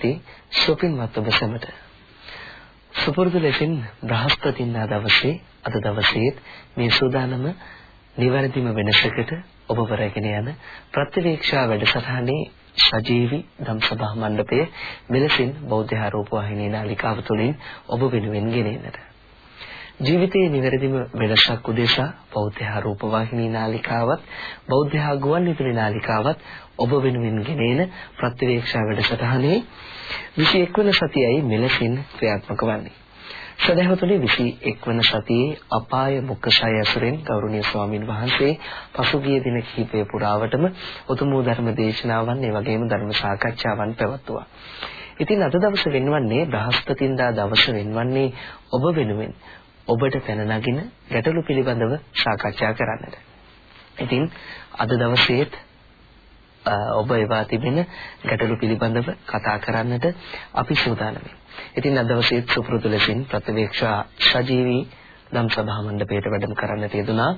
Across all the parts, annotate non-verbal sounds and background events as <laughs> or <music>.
සම්මා සම්බුදු සරණයි සදැහැති සුපින්වත් ඔබ සැමට. සුපුරුදු ලෙසින් බ්‍රහස්පතින්දා දවසේ අද දවසේත් මේ සූදානම නිවැරදිම වෙනසකට ඔබ වරගෙන යන ප්‍රතිවීක්ෂා වැඩසටහනේ සජීවි ධම්සභා මණ්ඩපයේ මෙලෙසින් බෞද්ධ ආරෝප වාහිනී නාලිකාව තුළින් ඔබ වෙනුවෙන් ගෙනෙන්නට. ජීවිතයේ නිවැරදිම වෙනසක් උදෙසා බෞද්ධ රූප වාහිනී නාලිකාවත් බෞද්ධ ගුවන් විදුලි නාලිකාවත් ඔබ වෙනුවෙන් ගෙනෙන ප්‍රතිවේක්ෂා වැඩසටහනේ 21 වන සතියයි මෙලෙසින් ක්‍රියාත්මක වන්නේ. සදහවතුනි 21 වන සතියේ අපාය මුක්කසය ඇසුරෙන් ගෞරවනීය ස්වාමින් වහන්සේ පසුගිය දින කිහිපය පුරාවටම උතුම් ධර්ම දේශනාවන් ඒ වගේම ධර්ම සාකච්ඡාවන් පැවැත්වුවා. ඉතින් අද දවස වෙනවන්නේ බ්‍රහස්පතින්දා දවස වෙනවන්නේ ඔබ වෙනුවෙන් ඔබට පැන නගින ගැටලු පිළිබඳව සාකච්ඡා කරන්නට. ඉතින් අද දවසේත් ඔබ ඒවා තිබෙන ගැටලු පිළිබඳව කතා කරන්නට අපි සූදානම්යි. ඉතින් අද දවසේත් සුපුරුදු ලෙසින් ප්‍රතිවේක්ෂා සජීවී ධම් සභා මණ්ඩපයට වැඩම කරන්නට යෙදුනා.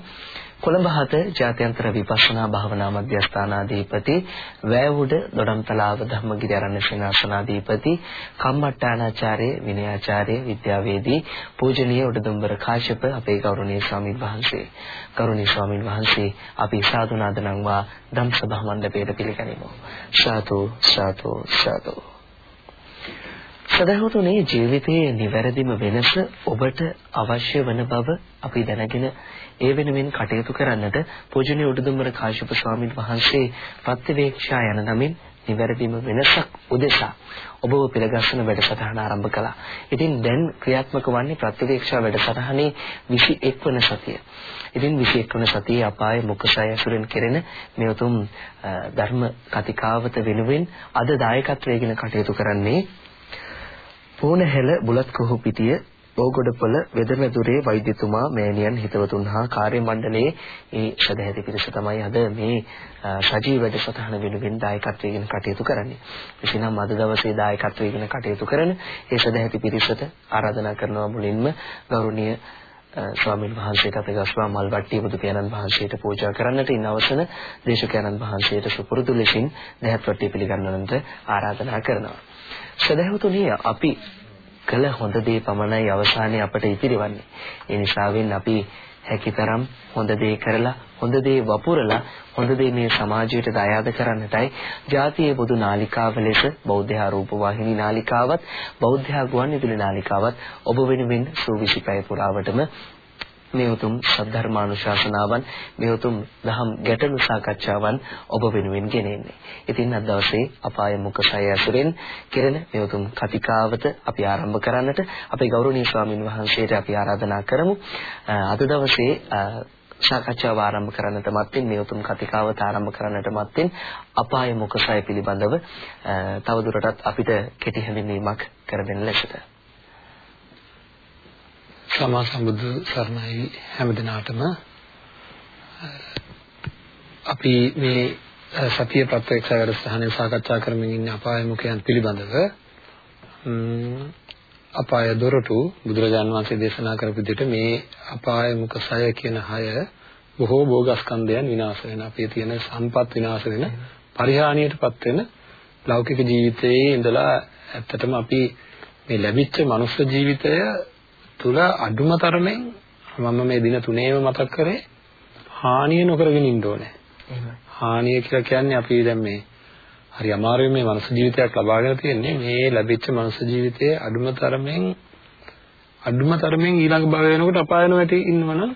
කොළඹ හත ජාත්‍යන්තර විපස්සනා භාවනා මධ්‍යස්ථානාධිපති වැයවුඩ දොඩම්තලාව ධම්මගිරි ආරණ්‍ය සේනාසනාධිපති කම්මට්ටානාචාර්ය විනයාචාර්ය විද්‍යාවේදී පූජනීය උඩදුම්බර කාශ්‍යප අපේ ගෞරවනීය ස්වාමීන් වහන්සේ. ගෞරවනීය ස්වාමීන් වහන්සේ අපි සාදුනාද නම්වා ධම් සභා මණ්ඩපයට පිළිගනිමු. සාතු සාතු සාතු සදහතුනේ ජීවිතයේ නිවැරදිම වෙනස ඔබට අවශ්‍ය වන බව අපි දැනගෙන ඒ වෙනුවෙන් කටයුතු කරන්නට පූජනීය උඩුදුම්බර කාශ්‍යප ස්වාමීන් වහන්සේ ප්‍රතිවේක්ෂා යන නමින් නිවැරදිම වෙනසක් උදෙසා ඔබව පිළිගස්සන වැඩසටහන ආරම්භ කළා. ඉතින් දැන් ක්‍රියාත්මක වන්නේ ප්‍රතිවේක්ෂා වැඩසටහනේ 21 වන සතිය. ඉතින් 21 වන සතියේ අපාය මුඛසය ඇසුරෙන් කෙරෙන මේ උතුම් ධර්ම කතිකාවත වෙනුවෙන් අද දායකත්වයෙන් කටයුතු කරන්නේ පූණහැල බුලත් කොහොපිටිය ඕගොඩපොළ වෙදමැදුරේ වෛද්‍යතුමා මෑණියන් හිතවතුන් හා කාර්ය මණ්ඩලයේ ඒ සදැහැති පිරිස තමයි අද මේ සජීව වැඩසටහන වෙනුවෙන් දායකත්වයෙන් කටයුතු කරන්නේ. එසේනම් අද දවසේ දායකත්වයෙන් කටයුතු කරන ඒ සදැහැති පිරිසට ආරාධනා කරනවා මුලින්ම ගෞරවනීය ස්වාමීන් වහන්සේට අපේ ගස්වා මල්වට්ටිය බුදු පියාණන් වහන්සේට පූජා කරන්නට ඉන් අවසන දේශකයන්න් වහන්සේට සුපුරුදු ලෙසින් දැහැත් වට්ටිය පිළිගන්නවන්ට ආරාධනා කරනවා. සදහවතුනි අපි කළ හොඳ දේ පමණයි අවසානයේ අපට ඉතිරිවන්නේ. ඒ නිසාවෙන් අපි හැකිතරම් හොඳ දේ කරලා හොඳ දේ වපුරලා හොඳ දේ මේ සමාජයට දායාද කරන්නටයි ජාතියේ බුදු නාලිකාව ලෙස බෞද්ධ ආරූප වාහිනී නාලිකාවත් බෞද්ධ ගුවන් විදුලි නාලිකාවත් ඔබ වෙනුවෙන් සූවිසි පැය පුරාවටම මේ උතුම් සද්ධර්මානුශාසනාවන් මේ උතුම් දහම් ගැටළු සාකච්ඡාවන් ඔබ වෙනුවෙන් ගෙනෙන්නේ. ඉතින් අද දවසේ අපාය මුඛසය ඇසුරෙන් කෙරෙන මේ උතුම් කතිකාවත අපි ආරම්භ කරන්නට අපේ ගෞරවනීය ස්වාමින් වහන්සේට අපි ආරාධනා කරමු. අද දවසේ සාකච්ඡාව ආරම්භ කරන්නට මත්තෙන් මේ උතුම් කතිකාවත ආරම්භ කරන්නට මත්තෙන් අපාය මුඛසය පිළිබඳව තවදුරටත් අපිට කෙටි හැඳින්වීමක් කර දෙන්න ලෙසට සමා සම්බුදු සරණයි හැමදිනාටම අපි මේ සතිය ප්‍රත්‍යක්ෂ වැඩසටහනේ සාකච්ඡා කරමින් ඉන්න අපාය මුඛයන් පිළිබඳව අපාය දොරටු බුදුරජාන් වහන්සේ දේශනා කරපු විදිහට මේ අපාය මුඛ සය කියන හය බොහෝ භෝගස්කන්ධයන් විනාශ වෙන අපේ තියෙන සම්පත් විනාශ වෙන පරිහානියටපත් වෙන ලෞකික ජීවිතයේ ඉඳලා ඇත්තටම අපි මේ ලැබිච්ච මනුස්ස ජීවිතය තුල අඩුම තරමෙන් මම මේ දින තුනේම මතක් කරේ හානිය නොකරගෙන ඉන්න ඕනේ. හානිය කියලා කියන්නේ අපි දැන් මේ හරි අමාරුවෙන් මේ මනුස්ස ජීවිතයක් ලබාගෙන තියෙන්නේ මේ ලැබිච්ච මනුස්ස ජීවිතයේ අඩුම තරමෙන් අඩුම තරමෙන් ඊළඟ භවය වෙනකොට අපායන වැටි ඉන්නවනම්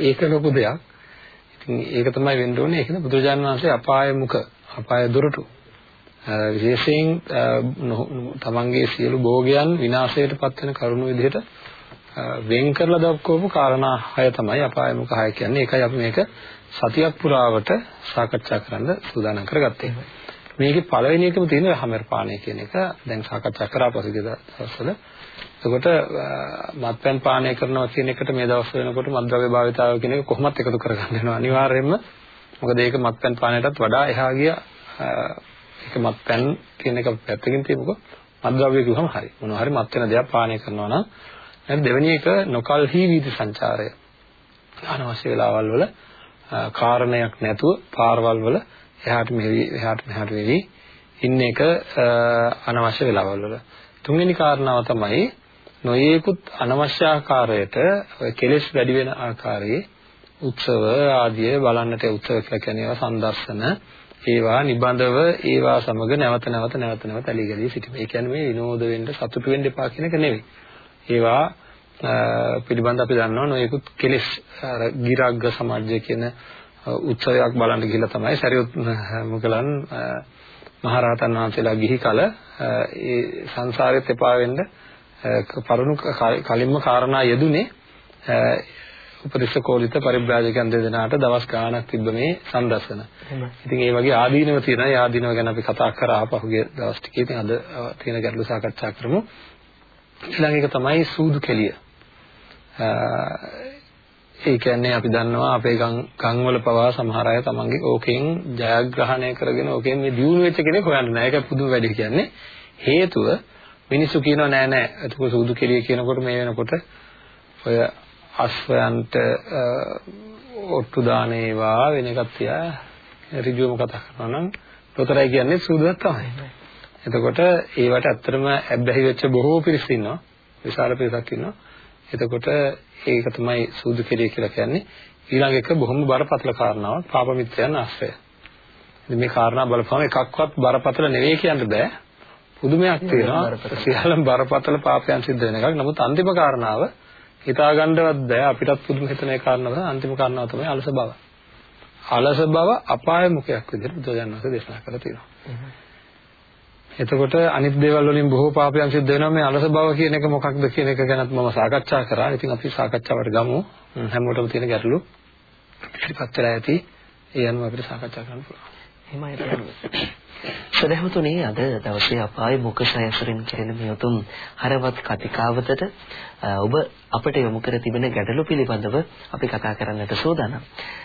ඒක ලොකු දෙයක්. ඉතින් ඒක තමයි වෙන්න ඕනේ. ඒකද බුදුරජාණන් වහන්සේ අපාය මුඛ අපාය දොරටු විශේෂයෙන් තමන්ගේ සියලු භෝගයන් විනාශයට පත් වෙන කරුණු විදිහට වෙන් කරලා දක්වපු කාරණා හය තමයි අපාය මුඛ හය කියන්නේ. ඒකයි අපි මේක සතියක් පුරාවට සාකච්ඡා කරන්න සූදානම් කරගත්තේ. මේකේ පළවෙනි එකම තියෙන හැමර් පානය කියන එක දැන් සාකච්ඡා කරා පසුගිය දවස්වල. එතකොට මත්පැන් පානය කරනවා කියන එකට මේ දවස් වෙනකොට මත්ද්‍රව්‍ය භාවිතාව කියන එක කොහොමත් එකතු කරගන්න වෙනවා අනිවාර්යයෙන්ම. මොකද ඒක මත්පැන් පානයටත් වඩා එහා ගිය ඒක මත්පැන් කියන එක පැත්තකින් තියමුකෝ. මත්ද්‍රව්‍ය කිව්වම හරි. මොනවා හරි මත් වෙන දෙයක් පානය කරනවා නම් දැන් දෙවෙනි එක නොකල්හි වීදි සංචාරය. අනවශ්‍ය වෙලාවල් වල කාරණයක් නැතුව පාරවල් වල එහාට මෙහි එහාට මෙහාට වෙවි ඉන්න එක අනවශ්‍ය වෙලාවල් වල. තුන්වෙනි කාරණාව තමයි නොයේකුත් අනවශ්‍ය ආකාරයට කෙලෙස් වැඩි වෙන ආකාරයේ උත්සව ආදිය බලන්නට උත්සව කියලා කියන්නේ ඒවා සම්දර්ශන ඒවා නිබඳව ඒවා සමග නැවත නැවත නැවත නැවත ඇලී ගලී සිටීම. ඒ කියන්නේ මේ විනෝද වෙන්න සතුටු වෙන්න එපා කියන එක නෙවෙයි. ඒවා පිළිබඳ අපි දන්නවා නොයෙකුත් කෙලෙස් අර ගිරග්ග සමාජය කියන උත්සවයක් බලන්න ගිහිල්ලා තමයි සරියුත් මුගලන් මහරහතන් වහන්සේලා ගිහි කල ඒ සංසාරෙත් එපා වෙන්න පරුණු කලින්ම කාරණා යෙදුනේ උපදේශ කෝලිත පරිබ්‍රාජකයන් දෙදෙනාට දවස් ගාණක් තිබ්බ මේ සම්දර්ශන. ඉතින් ඒ වගේ ආදීනව තියෙනවා. ඒ ආදීනව ගැන අපි කතා කරා පහුගිය දවස් ටිකේ. ඉතින් අද තියෙන ගැටලු සාකච්ඡා කරමු. ඊළඟ එක තමයි සූදු කෙලිය. ඒ කියන්නේ අපි දන්නවා අපේ ගම් ගම් වල පවා සමහර අය තමන්ගේ ඕකෙන් ජයග්‍රහණය කරගෙන ඕකෙන් මේ දියුණු වෙච්ච කෙනෙක් හොයන්න නෑ. ඒක පුදුම වැඩි කියන්නේ. හේතුව මිනිස්සු කියනවා නෑ නෑ. ඒක සූදු කෙලිය කියනකොට මේ වෙනකොට ඔය අශ්වයන්ට ඔට්ටු දාන ඒවා වෙන එකක් තියා ඍජුවම කතා කරනවා නම් ලොතරයි කියන්නේ සූදුවක් තමයි. එතකොට ඒවට ඇත්තටම ඇබ්බැහි වෙච්ච බොහෝ පිරිස් ඉන්නවා. විශාල පිරිසක් ඉන්නවා. එතකොට ඒක තමයි සූදු කෙලිය කියලා කියන්නේ. ඊළඟ එක බොහොම බරපතල කාරණාවක් පාප මිත්‍රයන් ආශ්‍රය. ඉතින් මේ කාරණා බලපුවම එකක්වත් බරපතල නෙවෙයි කියන්න බෑ. පුදුමයක් තියෙනවා. සියල්ලම බරපතල පාපයන් සිද්ධ වෙන එකක්. නමුත් අන්තිම කාරණාව හිතා ගන්නවත් බෑ අපිටත් පුදුම හිතන ඒ කාරණාව අන්තිම කාරණාව තමයි අලස බව. අලස බව අපාය මුඛයක් විදිහට බුදුරජාණන් වහන්සේ දේශනා කරලා තියෙනවා. එතකොට අනිත් දේවල් වලින් බොහෝ පාපයන් සිද්ධ වෙනවා මේ අලස බව කියන එක මොකක්ද කියන එක ගැනත් මම සාකච්ඡා කරා. ඉතින් අපි සාකච්ඡාවට ගමු. හැමෝටම තියෙන ගැටලු ඉතිපත් වෙලා ඇති. ඒ අනුව අපිට සාකච්ඡා කරන්න පුළුවන්. එහෙමයි සදහතුනේ අද දවසේ අපායේ මුඛ සයසරින් කෙරෙන මේ උතුම් හරවත් කතිකාවතට ඔබ අපට යොමු කර තිබෙන ගැටලු පිළිබඳව අපි කතා කරන්නට සූදානම්.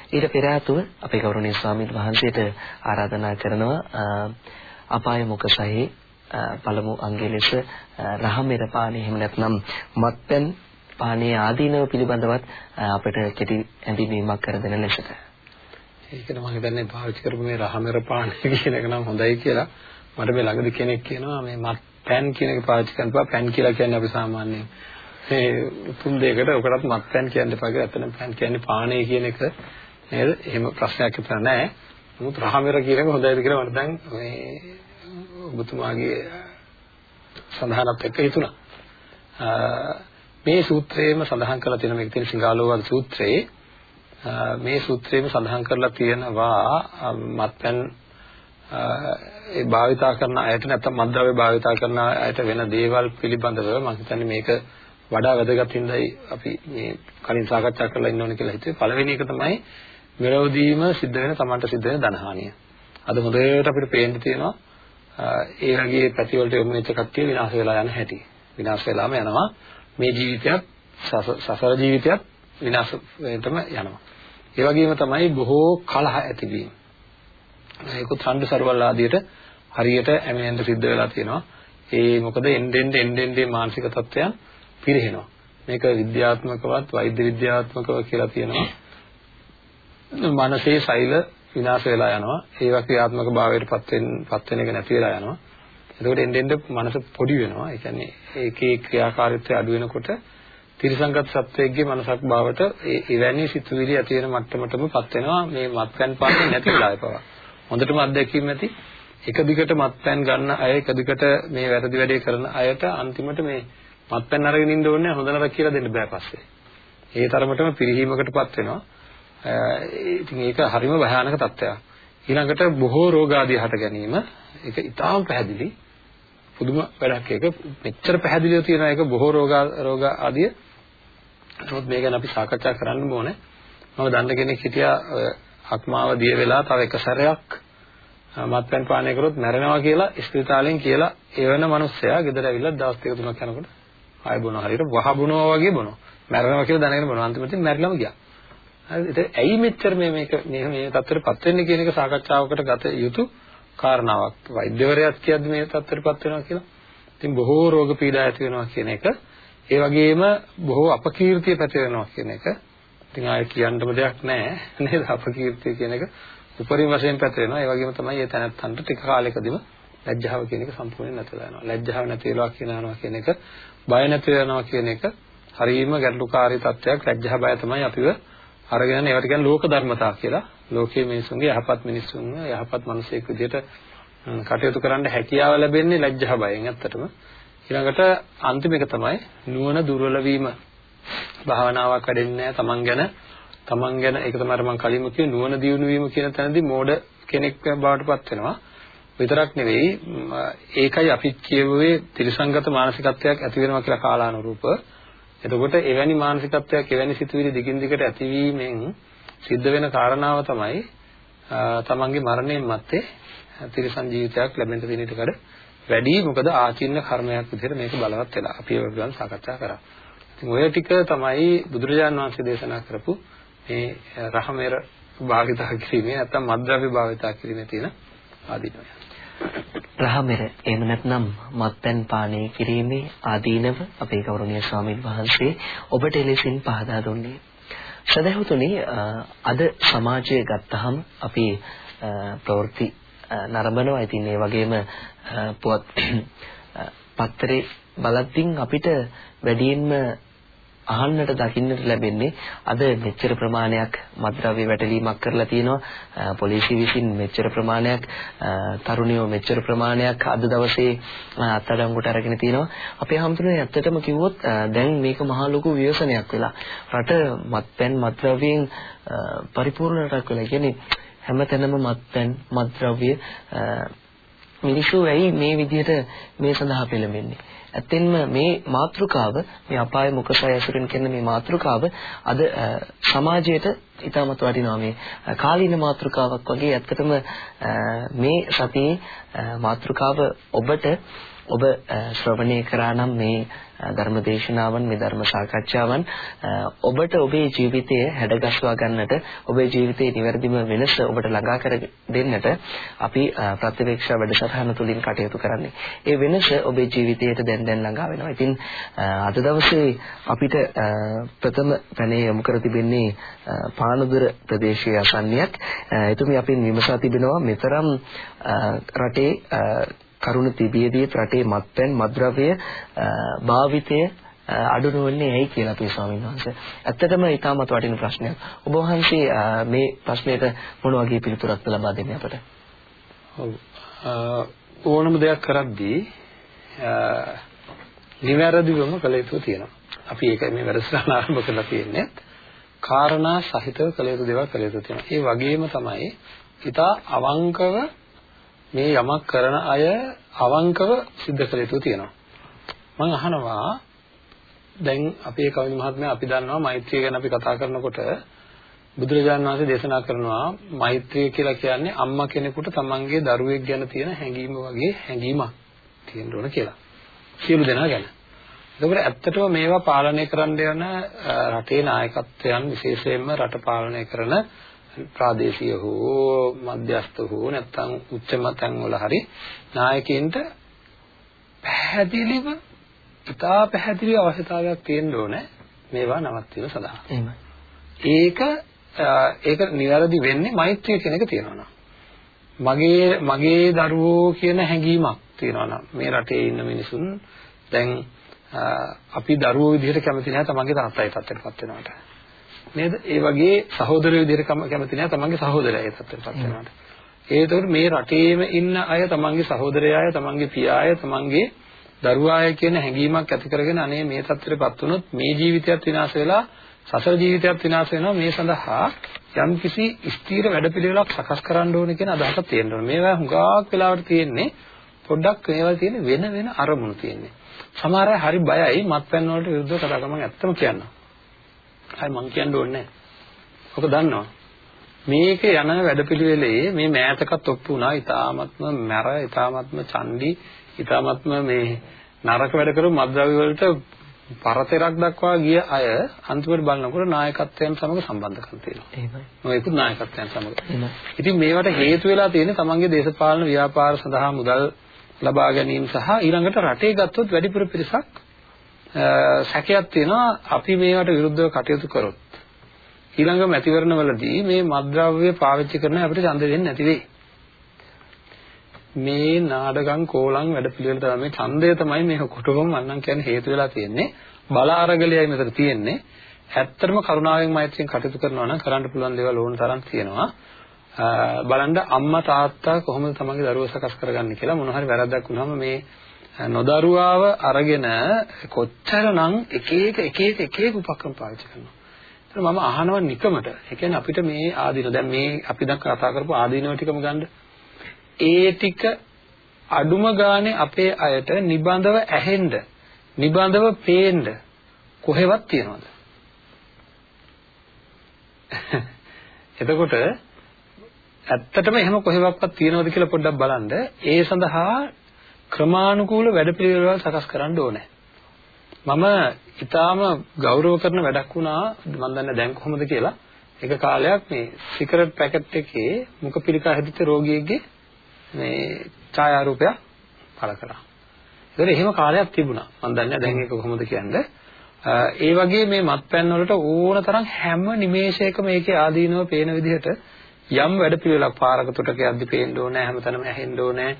ඊට පෙර ආතුව අපේ ගෞරවනීය ස්වාමීන් වහන්සේට ආරාධනා කරනවා අපායේ මුඛ සයේ පළමු අංගය ලෙස රහමෙර පානේ එහෙම නැත්නම් මත්පැන් පානේ ආදීනව පිළිබඳවත් අපට කෙටි ඇඳීමක් කර දෙන ලෙසට. ඒකට මම හිතන්නේ පාවිච්චි කරපු මේ රහමෙර පාන <laughs> කියන එක නම් හොඳයි කියලා. මට මේ ළඟදි කෙනෙක් කියනවා මේ මත් පෑන් කියන එක පාවිච්චි කරන්න පෑන් කියලා කියන්නේ අපි සාමාන්‍යයෙන් මේ තුන් දෙයකට ඔකටත් මත් පෑන් කියන්න එපා කියලා. අතන පෑන් කියන්නේ පානේ කියන එක නේද? එහෙම ප්‍රශ්නයක් හිතන නැහැ. නමුත් රහමෙර කියන එක හොඳයිද කියලා මට දැන් මේ ඔබතුමාගේ සඳහනත් එක්ක හිතුණා. මේ සූත්‍රයේම සඳහන් කරලා තියෙන මේක තියෙන සිංහාලෝවාද සූත්‍රයේ මේ සූත්‍රයේම සඳහන් කරලා තියෙනවා මත්පැන් ඒ භාවිතා කරන අයට නැත්නම් මත්ද්‍රව්‍ය භාවිතා කරන අයට වෙන දේවල් පිළිබඳව මම හිතන්නේ මේක වඩා වැදගත් හින්දායි අපි මේ කලින් සාකච්ඡා කරලා ඉන්න ඕනේ කියලා හිතුවේ. පළවෙනි එක තමයි මෙලොවදීම සිද්ධ වෙන Tamanට සිද්ධ වෙන ධනහානිය. අද හොඳට අපිට පේන්න තියෙනවා ඒ වගේ පැති වලට යොමු වෙච්ච කට්ටිය විනාශ වෙලා යන හැටි. විනාශ වෙලාම යනවා. මේ ජීවිතයත් සසර ජීවිතයත් විනාශ වෙන්නටම යනවා. ඒ වගේම තමයි බොහෝ කලහ ඇතිවීම. ඒකුත් ඡන්ද සර්වල් ආදියට හරියට ඇමෙන්න සිද්ධ වෙලා තියෙනවා. ඒ මොකද එන්නෙන් එන්නෙන් මානසික තත්ත්වයන් පිරිහෙනවා. මේක විද්‍යාත්මකවත් වෛද්‍ය විද්‍යාත්මකව කියලා තියෙනවා. මනසේ සෛල විනාශ වෙලා යනවා. ඒවා ක්‍රියාත්මක භාවයට පත් වෙන පත් වෙන එක නැති වෙලා යනවා. එතකොට එන්නෙන් මනස පොඩි වෙනවා. ඒ කියන්නේ ඒකේ ක්‍රියාකාරීත්වය අඩු වෙනකොට තිරසංගත සත්වයේගේ මනසක් බවට එවැනි සිතුවිලි ඇති වෙන මට්ටමටමපත් වෙනවා මේ මත්පැන් පාන්නේ නැති වෙලාවේ පවා. හොඳටම අත්දැකීම් ඇති එක දිගට මත්පැන් ගන්න අය එක දිගට මේ වැරදි වැඩේ කරන අයට අන්තිමට මේ මත්පැන් අරගෙන ඉන්න ඕනේ හොඳ නරක කියලා දෙන්න බෑ පස්සේ. ඒ තරමටම පිරිහීමකටපත් වෙනවා. ඉතින් ඒක හරිම භයානක තත්ත්වයක්. ඊළඟට බොහෝ රෝග ආදී හට ගැනීම ඒක ඉතාම පැහැදිලි. පුදුම වැඩක් ඒක. මෙච්චර පැහැදිලිව තියෙන එක බොහෝ රෝග රෝග ආදී නමුත් මේ ගැන අපි සාකච්ඡා කරන්න ඕනේ. මම දන්න කෙනෙක් හිටියා අක්මාව දිය වෙලා තව එක සැරයක් මත්පැන් පානය කරොත් මැරෙනවා කියලා ස්පිරිතාලෙන් කියලා එවන මිනිස්සයා ගෙදර ඇවිල්ලා දවස් දෙක තුනක් යනකොට ආය බොනවා හරියට වහ බොනවා වගේ බොනවා. මැරෙනවා කියලා දැනගෙන බොනවා. අන්තිමට මැරිලාම ගියා. හරිද? ඇයි මෙච්චර මේ මේක මේ මේ තත්ත්වයටපත් වෙන්නේ කියන එක සාකච්ඡාවකට ගත යුතු කාරණාවක්. වෛද්‍යවරයාත් කියද්දි මේ තත්ත්වයටපත් වෙනවා කියලා. ඉතින් බොහෝ රෝග පීඩා ඇති වෙනවා කියන එක ඒ වගේම බොහෝ අපකීර්තිය පැතිරෙනවා කියන එක ඉතින් ආයෙ කියන්නම දෙයක් නැහැ නේද අපකීර්තිය කියන එක උපරිම වශයෙන් පැතිරෙනවා. ඒ වගේම තමයි මේ තැනත්තන්ට ටික කාලයකදීම ලැජ්ජාව කියන එක සම්පූර්ණයෙන් නැතිලා යනවා. ලැජ්ජාව නැති වෙනවා කියනවා කියන එක, බය නැති වෙනවා කියන එක හරියම ගැටලුකාරී තත්ත්වයක්. ලැජ්ජා බය තමයි අපිව අරගෙන ඒවට කියන්නේ ලෝක ධර්මතා කියලා. ලෝකයේ මිනිසුන්ගේ යහපත් මිනිසුන්ව යහපත් මිනිසෙක් විදිහට කටයුතු කරන්න හැකියාව ලැබෙන්නේ ලැජ්ජා බයෙන් ඇත්තටම. ඊළඟට අන්තිම එක තමයි නුවණ දුර්වල වීම. භාවනාවක් වැඩෙන්නේ නැහැ. තමන් ගැන තමන් ගැන ඒක තමයි මම කලින්ම කිව්වේ නුවණ දියුණු වීම කියන තැනදී මෝඩ කෙනෙක් බවට පත් වෙනවා. විතරක් නෙවෙයි ඒකයි අපි කියුවේ ත්‍රිසංගත මානසිකත්වයක් ඇති වෙනවා කියලා කාලානුරූප. එතකොට එවැනි මානසිකත්වයක් එවැනි සිතුවිලි දිගින් දිගට ඇතිවීමෙන් සිද්ධ වෙන කාරණාව තමයි තමන්ගේ මරණයෙන් මත්තේ ත්‍රිසං ජීවිතයක් ලැබෙන්න තියෙන ඊට වඩා වැඩි මොකද ආචින්න කර්මයක් විදිහට මේක බලවත් වෙලා අපි ඒක ගැන සාකච්ඡා කරා. ඉතින් ඔය ටික තමයි බුදුරජාණන් වහන්සේ දේශනා කරපු මේ රහමෙර භාවිතා කිරීමේ නැත්නම් මද්ද්‍රව්‍ය භාවිතා කිරීමේ තියෙන ආදීනවය. රහමෙර එහෙම නැත්නම් මත්පැන් පානය කිරීමේ ආදීනව අපේ ගෞරවනීය ස්වාමීන් වහන්සේ ඔබට එලෙසින් පහදා දුන්නේ. සදහතුනි අද සමාජය ගත්තහම අපි ප්‍රවෘත්ති නරඹනවා. ඉතින් ඒ වගේම පුවත් පත්තරේ බලද්දී අපිට වැඩියෙන්ම අහන්නට දකින්නට ලැබෙන්නේ අද මෙච්චර ප්‍රමාණයක් මත්ද්‍රව්‍ය වැටලීමක් කරලා තියෙනවා. පොලිසිය විසින් මෙච්චර ප්‍රමාණයක් තරුණියෝ මෙච්චර ප්‍රමාණයක් අද දවසේ අත්අඩංගුවට අරගෙන තියෙනවා. අපේ හැමතුනේ ඇත්තටම කිව්වොත් දැන් මේක මහා ලොකු ව්‍යසනයක් වෙලා රට මත්පැන් මත්ද්‍රව්‍යයෙන් පරිපූර්ණ රටක් වෙලා. කියන්නේ හැමතැනම මත්පැන් මත්ද්‍රව්‍ය මිනිස්සු ඇයි මේ විදිහට මේ සඳහා පෙළඹෙන්නේ? ඇත්තෙන්ම මේ මාතෘකාව මේ අපාය මුඛසය ඇසුරින් කියන මේ මාතෘකාව අද සමාජයට ඉතාමත් වටිනවා. මේ කාලීන මාතෘකාවක් වගේ ඇත්තටම මේ සතියේ මාතෘකාව ඔබට ඔබ ශ්‍රවණය කරා නම් මේ ධර්ම දේශනාවන් මේ ධර්ම සාකච්ඡාවන් ඔබට ඔබේ ජීවිතය හැඩගස්වා ගන්නට ඔබේ ජීවිතයේ නිවැරදිම වෙනස ඔබට ළඟා කර දෙන්නට අපි ප්‍රතිවේක්ෂා වැඩසටහන තුලින් කටයුතු කරන්නේ. ඒ වෙනස ඔබේ ජීවිතයට දැන් දැන් ළඟා වෙනවා. ඉතින් අද දවසේ අපිට ප්‍රථම පැනේ යොමු කර තිබෙන්නේ පානදුර ප්‍රදේශයේ අසන්නියක්. එතුමි අපින් විමසා තිබෙනවා මෙතරම් රටේ කරුණ තිබියදී රටේ මත්පැන් මද්ද්‍රව්‍ය භාවිතය අඩු නොවන්නේ ඇයි කියලා අපේ ස්වාමීන් වහන්සේ. ඇත්තටම ඊටමත් වටින ප්‍රශ්නයක්. ඔබ වහන්සේ මේ ප්‍රශ්නෙට මොන වගේ පිළිතුරක් ලබා දෙන්නේ අපට? ඔව්. ඕනම දෙයක් කරද්දී නිවැරදිවම කළ යුතු තියෙනවා. අපි ඒක මේ වැඩසටහන ආරම්භ කරලා තියෙන්නේ කාරණා සහිතව කළ යුතු දේවල් කළ යුතු තියෙනවා. ඒ වගේම තමයි ඊට අවංකව මේ යමක් කරන අය අවංකව සිද්ධ කළ යුතු තියෙනවා. මම අහනවා දැන් අපේ කවින මහත්මයා අපි දන්නවා මෛත්‍රිය ගැන අපි කතා කරනකොට බුදුරජාණන් වහන්සේ දේශනා කරනවා මෛත්‍රිය කියලා කියන්නේ අම්මා කෙනෙකුට තමන්ගේ දරුවෙක් ගැන තියෙන හැඟීම වගේ හැඟීමක් තියෙන්න ඕන කියලා. සියලු දෙනා ගැන. ඒකවල ඇත්තටම මේවා පාලනය කරන්න යන රටේ නායකත්වයන් විශේෂයෙන්ම රට පාලනය කරන ප්‍රාදේශීය හෝ මධ්‍යස්ථ හෝ නැත්නම් උච්චම තැන් වල හරි නායකයින්ට පැහැදිලිව ඉතා පැහැදිලි අවශ්‍යතාවයක් තියෙන්න ඕනේ මේවා නවත්වීම සඳහා. එහෙමයි. ඒක ඒක નિවැරදි වෙන්නේ මෛත්‍රිය කියන එක තියෙනවා මගේ මගේ දරුවෝ කියන හැඟීමක් තියෙනවා මේ රටේ ඉන්න මිනිසුන් දැන් අපි දරුවෝ විදිහට කැමති නැහැ තමන්ගේ තාත්තයි තාත්තටපත් වෙනවට. නේද? ඒ වගේ සහෝදරයෝ විදිහට කැමති නැහැ තමන්ගේ සහෝදරයා ඒ තත්ත්වයටපත් වෙනවාට. ඒතකොට මේ රටේම ඉන්න අය තමන්ගේ සහෝදරයාය, තමන්ගේ පියාය, තමන්ගේ දරුවාය කියන හැඟීමක් ඇති කරගෙන අනේ මේ තත්ත්වයටපත් වුණොත් මේ ජීවිතයත් විනාශ වෙලා සසර ජීවිතයත් විනාශ වෙනවා මේ සඳහා යම් කිසි ස්ථීර වැඩපිළිවෙලක් සකස් කරන්න ඕනේ කියන අදහසක් තියෙන්න ඕනේ. මේවා හුඟක් වෙලාවට තියෙන්නේ පොඩ්ඩක් මේවා තියෙන්නේ වෙන වෙන අරමුණු තියෙන්නේ. සමහර අය හරි බයයි මත්පැන් වලට විරුද්ධව කතා කරනවා ඇත්තම කියනවා. අය මං කියන්න ඕනේ ඔක දන්නවා. මේක යන වැඩපිළිවෙලේ මේ මෑතකත් ඔප්පු වුණා. ඊ타මත්ම මැර, ඊ타මත්ම චණ්ඩි, ඊ타මත්ම මේ නරක වැඩ කරපු මද්ද්‍රව්‍ය වලට පරතරක් දක්වා ගිය අය අන්තිමට බලනකොට නායකත්වයන් සමග සම්බන්ධකම් තියෙනවා. එහෙමයි. මොකෙකුත් නායකත්වයන් සමග. ඉතින් මේවට හේතු වෙලා තියෙන්නේ තමන්ගේ දේශපාලන ව්‍යාපාර සඳහා මුදල් ලබා ගැනීම සහ ඊළඟට රටේ ගත්තොත් වැඩිපුර පිරිසක් සැකයක් තියෙනවා අපි මේවට විරුද්ධව කටයුතු කරොත් ඊළඟ මැතිවරණවලදී මේ මත්ද්‍රව්‍ය පාවිච්චි කරන අපිට ඡන්ද දෙන්නේ නැති වෙයි. මේ නාඩගම් කෝලම් වැඩපිළිවෙල තමයි මේ ඡන්දය තමයි මේ කොටවම මන්නම් කියන්නේ හේතු වෙලා තියෙන්නේ. බල අරගලයයි මෙතන තියෙන්නේ. ඇත්තටම කරුණාවෙන් මෛත්‍රියෙන් කටයුතු කරනවා නම් කරන්න පුළුවන් දේවල් ඕන තරම් තියෙනවා. බලන්න අම්මා තාත්තා කොහොමද තමන්ගේ දරුවෝ සකස් කරගන්නේ කියලා මොන හරි වැරද්දක් වුණාම මේ නොදරුවාව අරගෙන කොච්චරනම් එක එක එක එක එක එක උපක්‍රම පාවිච්චි කරනවා. ඒතර මම අහනවා නිකමට. ඒ කියන්නේ අපිට මේ ආදීන දැන් මේ අපි දැන් කතා කරපු ආදීනව ටිකම ගන්න. ඒ ටික අඩුම ගානේ අපේ අයට නිබඳව ඇහෙන්න, නිබඳව පේන්න කොහෙවත් තියනවද? එතකොට ඇත්තටම එහෙම කොහෙවත් තියනවද කියලා පොඩ්ඩක් බලන්න. ඒ සඳහා ක්‍රමානුකූල වැඩපිළිවෙළවල් සකස් කරන්න ඕනේ. මම ඊටාම ගෞරව කරන වැඩක් වුණා මම දන්නේ දැන් කොහොමද කියලා. එක කාලයක් මේ සිගරට් පැකට් එකේ මුඛ පිළිකා හැදිච්ච රෝගියෙක්ගේ මේ ඡායාරූපයක් පළ කරා. ඒතර එහෙම කාලයක් තිබුණා. මම දන්නේ දැන් ඒක කොහොමද කියන්නේ. ඒ වගේ මේ මත්පැන් වලට ඕන තරම් හැම නිමේෂයකම මේකේ ආදීනව පේන විදිහට යම් වැඩපිළිවෙලක් පාරක තොටක යද්දි පේන්න ඕනේ හැමතැනම ඇහෙන්න ඕනේ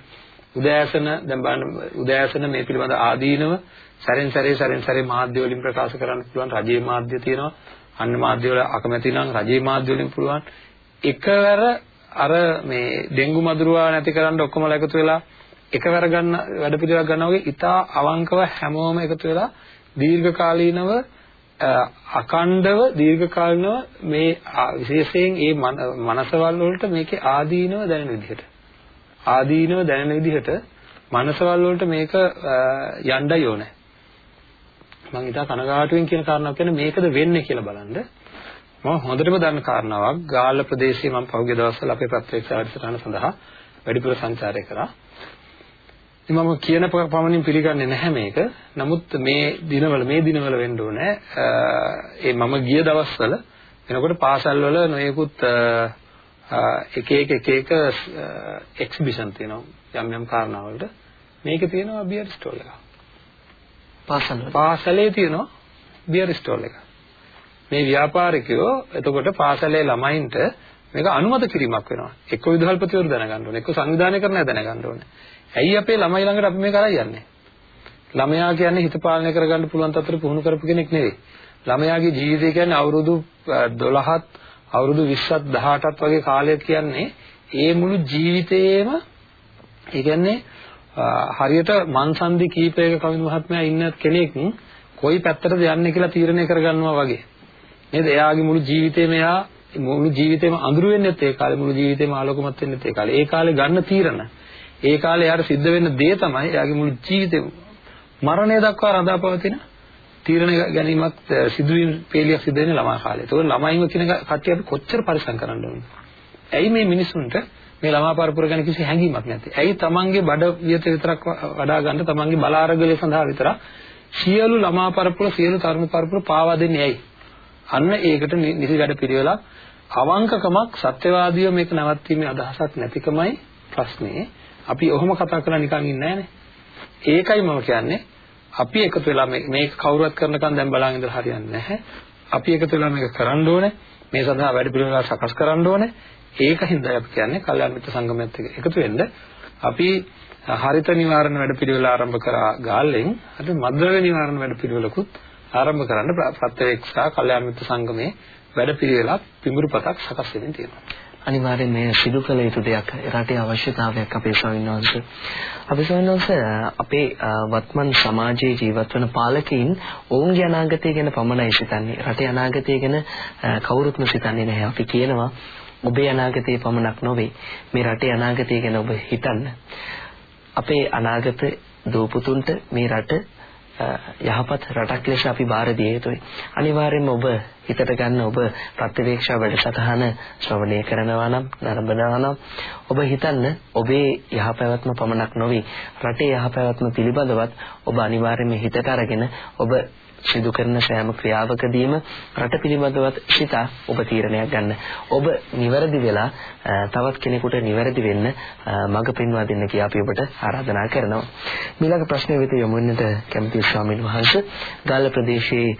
උදෑසන දැන් බලන්න උදෑසන මේ පිළිබඳ ආදීනව සැරෙන් සැරේ සැරෙන් සැරේ මාධ්‍ය වලින් ප්‍රකාශ කරන්න පුළුවන් රජයේ මාධ්‍ය තියෙනවා. අන්න මාධ්‍ය වල අකමැති නම් රජයේ මාධ්‍ය වලින් පුළුවන්. එකවර අර මේ ඩෙන්ගු මදුරුවා නැති කරන්න ඔක්කොමලා එකතු වෙලා එකවර ගන්න වැඩ පිළිවෙලක් ගන්නවා වගේ ඉතා අවංකව හැමෝම එකතු වෙලා දීර්ඝකාලීනව අකණ්ඩව දීර්ඝකාලීනව මේ විශේෂයෙන් මේ මනසවල් වලට මේකේ ආදීනව දැනෙන විදිහට. ආදීනව දැනෙන විදිහට මනසවල් වලට මේක යණ්ඩයි ඕනේ. මම ඉතා කනගාටුවෙන් කියන කාරණාවක් කියන්නේ මේකද වෙන්නේ කියලා බලන්න. මම හොඳටම දන්න කාරණාවක් ගාල්ල ප්‍රදේශයේ මම පහුගිය දවස්වල අපේ ප්‍රත්‍යක්ෂ වැඩසටහන සඳහා වැඩිපුර සංචාරය කරා. ඉතින් මම කියන පමණින් පිළිගන්නේ නැහැ මේක. නමුත් මේ දිනවල මේ දිනවල වෙන්න ඕනේ. ඒ මම ගිය දවස්වල එනකොට පාසල් වල නොයෙකුත් එක එක එක එක එක්සිබිෂන් තියෙනවා. යම් යම් කාරණාවලට මේකේ තියෙනවා බියර් ස්ටෝල් එකක්. පාසල පාසලේ තියෙනවා බියර් ස්ටෝල් එක මේ ව්‍යාපාරිකයෝ එතකොට පාසලේ ළමයින්ට මේක අනුමත කිරීමක් වෙනවා. එක්ක විදුහල්පතිවරු දැනගන්න ඕනේ එක්ක සංවිධානය කරන අය දැනගන්න ඕනේ. ඇයි අපේ ළමයි ළඟට අපි මේක අරන් යන්නේ? ළමයා කියන්නේ හිත පාලනය කරගන්න පුළුවන් තත්ත්වෙට පුහුණු කරපු කෙනෙක් නෙවෙයි. ළමයාගේ ජීවිතය කියන්නේ අවුරුදු 12ත් අවුරුදු 20ක් 18ක් වගේ කාලයක් කියන්නේ ඒ මුළු ජීවිතේම ඒ කියන්නේ හරියට මන්සන්දි කීපයක කවිඳු මහත්මයා ඉන්න කෙනෙක් කොයි පැත්තටද යන්නේ කියලා තීරණය කරගන්නවා වගේ. නේද? එයාගේ මුළු ජීවිතේම එයා මුළු ජීවිතේම අඳුර වෙන්නේත් ඒ කාලේ මුළු ජීවිතේම ආලෝකමත් වෙන්නේත් ඒ කාලේ. ඒ කාලේ ගන්න තීරණ ඒ කාලේ එයාට සිද්ධ වෙන්න දේ තමයි එයාගේ මුළු ජීවිතේම. මරණය දක්වා රඳාපවතින තීරණ ගැනීමත් සිදුවීම් පේලියක් සිදු වෙන්නේ ළමා කාලේ. ඒතකොට ළමයින්ව කියන කට්ටිය අපි කොච්චර පරිස්සම් කරන්න ඕනද? ඇයි මේ මිනිසුන්ට මේ ළමා පරපුර ගැන කිසි හැඟීමක් නැත්තේ? ඇයි තමන්ගේ බඩ වියත විතරක් වඩා ගන්න තමන්ගේ බලාරගලය සඳහා විතරක් සියලු ළමා පරපුර සියලු තරුණ පරපුර පාවා දෙන්නේ ඇයි? අන්න ඒකට නිසි වැඩ පිළිවෙලක් අවංකකමක් සත්‍යවාදීව මේක නවත්වීමේ අදහසක් නැතිකමයි ප්‍රශ්නේ. අපි ඔහොම කතා කරලා නිකන් ඉන්නේ නැහනේ. ඒකයි මම කියන්නේ අපි එකතු වෙලා මේක කවුරුවත් කරනකම් දැන් බලන් ඉඳලා හරියන්නේ නැහැ. අපි එකතු වෙලා මේක කරන්න ඕනේ. මේ සඳහා වැඩ පිළිවෙල සකස් කරන්න ඕනේ. ඒකින්ද අපි කියන්නේ කල්යාණ මිත්‍ර සංගමයත් එක්ක එකතු වෙන්න අපි හරිත නිවාරණ වැඩ පිළිවෙල ආරම්භ කරා ගාල්ලෙන් අපි මද්ද්‍රව්‍ය නිවාරණ වැඩ පිළිවෙලකුත් ආරම්භ කරන්න ප්‍රත්‍යක්ෂා කල්යාණ මිත්‍ර සංගමේ වැඩ පිළිවෙලක් පිඹුරුපතක් සකස් වෙමින් තියෙනවා. අනිවාර්යෙන් මේ සිදු කළ යුතු දෙයක් රටේ අවශ්‍යතාවයක් අපේ ස්වාමීන් වහන්සේ. අපේ ස්වාමීන් වහන්සේ අපේ වත්මන් සමාජයේ ජීවත් වන පාලකයින් ඔවුන්ගේ අනාගතය ගැන පමණයි සිතන්නේ. රටේ අනාගතය ගැන කවුරුත්ම සිතන්නේ නැහැ. අපි කියනවා ඔබේ අනාගතය පමණක් නොවේ මේ රටේ අනාගතය ගැන ඔබ හිතන්න. අපේ අනාගත දූපුතුන්ට මේ රට යහපත් රටක් ලෙස අපි බාර දිය යුතුයි. අනිවාර්යයෙන්ම ඔබ හිතට ගන්න ඔබ ප්‍රතිවේක්ෂා වැඩසටහන ශ්‍රවණය කරනවා නම් නරඹනවා නම් ඔබ හිතන්න ඔබේ යහපැවැත්ම පමණක් නොවේ රටේ යහපැවැත්ම පිළිබඳවත් ඔබ අනිවාර්යයෙන්ම හිතට අරගෙන ඔබ සිදු කරන සෑම ක්‍රියාවකදීම රට පිළිබඳවත් සිත ඔබ තීරණයක් ගන්න. ඔබ නිවැරදි වෙලා තවත් කෙනෙකුට නිවැරදි වෙන්න මඟ පෙන්වා දෙන්න කියලා අපි ඔබට ආරාධනා කරනවා. ඊළඟ ප්‍රශ්නය වෙත යමු වෙනට කැමති ස්වාමීන් වහන්සේ ගාල්ල ප්‍රදේශයේ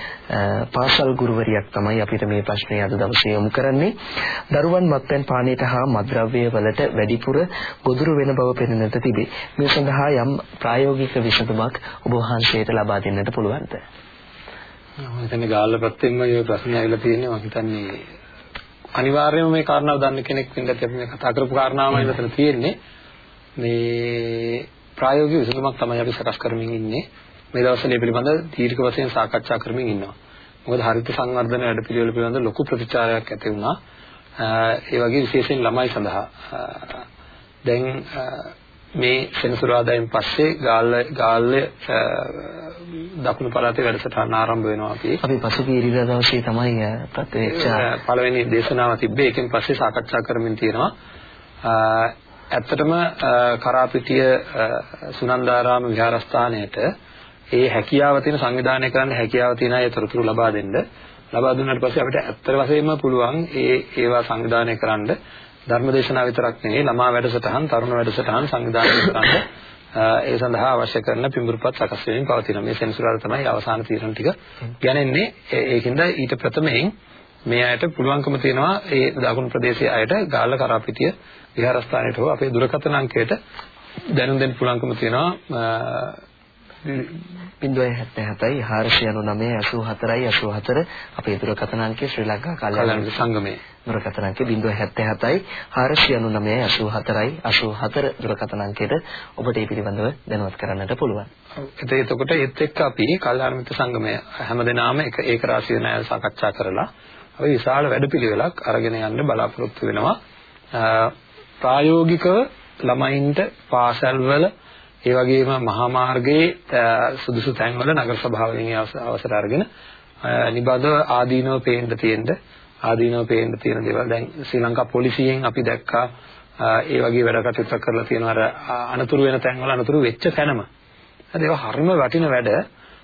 පාසල් ගුරුවරියක් තමයි අපිට මේ ප්‍රශ්නය අද දවසේ යොමු කරන්නේ. දරුවන් මත්පැන් පානයට හා මත්ද්‍රව්‍ය වලට වැඩිපුර ගොදුරු වෙන බව පෙනෙන්නට තිබේ. මේ සඳහා යම් ප්‍රායෝගික විසඳුමක් ඔබ වහන්සේට ලබා දෙන්නට පුළුවන්ද? මම හිතන්නේ ගාල්ල පැත්තෙන්ම මේ ප්‍රශ්නේ ඇවිල්ලා තියෙන්නේ. මම හිතන්නේ අනිවාර්යයෙන්ම මේ කාරණාව දන්න කෙනෙක් වෙන්න අපි මේ කතා කරපු කාරණාවමයි මෙතන තියෙන්නේ. මේ ප්‍රායෝගික විසඳුමක් තමයි අපි සකස් කරමින් ඉන්නේ. මේ දවස්වල මේ පිළිබඳ දීර්ඝ වශයෙන් සාකච්ඡා කරමින් ඉන්නවා. මොකද හරිත සංවර්ධන වැඩපිළිවෙල පිළිබඳ ලොකු ප්‍රතිචාරයක් ඇති වුණා. ඒ වගේ විශේෂයෙන් ළමයි සඳහා. දැන් මේ සෙනසුරාදායෙන් පස්සේ ගාල්ල ගාල්ල දකුණු පළාතේ වැඩසටහන ආරම්භ වෙනවා අපි. අපි පසුගිය ඉරිදා දවසේ තමයි ප්‍රත්‍යක්ෂ පළවෙනි දේශනාව තිබ්බේ. ඒකෙන් පස්සේ සාකච්ඡා කරමින් තියෙනවා. ඇත්තටම කරාපිටිය සුනන්දාරාම විහාරස්ථානයට ඒ හැකියාව තියෙන සංවිධානය කරන්න හැකියාව තියෙන අය තොරතුරු ලබා දෙන්න. ලබා දුන්නාට පස්සේ අපිට ඇත්ත වශයෙන්ම පුළුවන් ඒ ඒවා සංවිධානය කරන්න ධර්මදේශනා විතරක් නෙවෙයි ළමා වැඩසටහන් තරුණ වැඩසටහන් සංවිධානය කරන්න ඒ සඳහා අවශ්‍ය කරන පිඹුරුපත් සකස් වෙමින් පවතින මේ සෙන්සුරාද තමයි අවසාන තීරණ ටික. ගන්නේ ඒකින්ද ඊට ප්‍රථමයෙන් මේ අයට පුළුවන්කම තියෙනවා ඒ දකුණු ප්‍රදේශයේ අයට ගාල්ල කරාපිටිය විහාරස්ථානයට හෝ අපේ දුරකථන අංකයට දැනුම් දෙන්න පුළුවන්කම තියෙනවා. 077යි 499 84යි 84 අපේ දුරකථන අංකය ශ්‍රී ලංකා කල්යාණ සංගමයේ දුරකථන අංකය 077යි 499 84යි 84 දුරකථන අංකයට ඔබට මේ පිළිබඳව දැනුවත් කරන්නට පුළුවන්. එතකොට ඒත් එක්ක අපි කල්යාණ මිත්‍ර සංගමය හැමදෙනාම එක ඒක රාශිය ණය සාකච්ඡා කරලා අපි විශාල වැඩපිළිවෙලක් අරගෙන යන්න බලාපොරොත්තු වෙනවා. ප්‍රායෝගිකව ළමයින්ට පාසල්වල ඒ වගේම මහා මාර්ගයේ සුදුසු තැන්වල නගර සභාවලින් අවසර අරගෙන නිබඳව ආදීනව පේන්න තියෙන්න ආදීනව පේන්න තියෙන දේවල්. දැන් ශ්‍රී ලංකා පොලිසියෙන් අපි දැක්කා ඒ වගේ වැඩ කටයුතු කරලා තියෙනවා. අර අනතුරු වෙන තැන්වල අනතුරු වෙච්ච තැනම. හරි ඒක හරිම වටින වැඩ.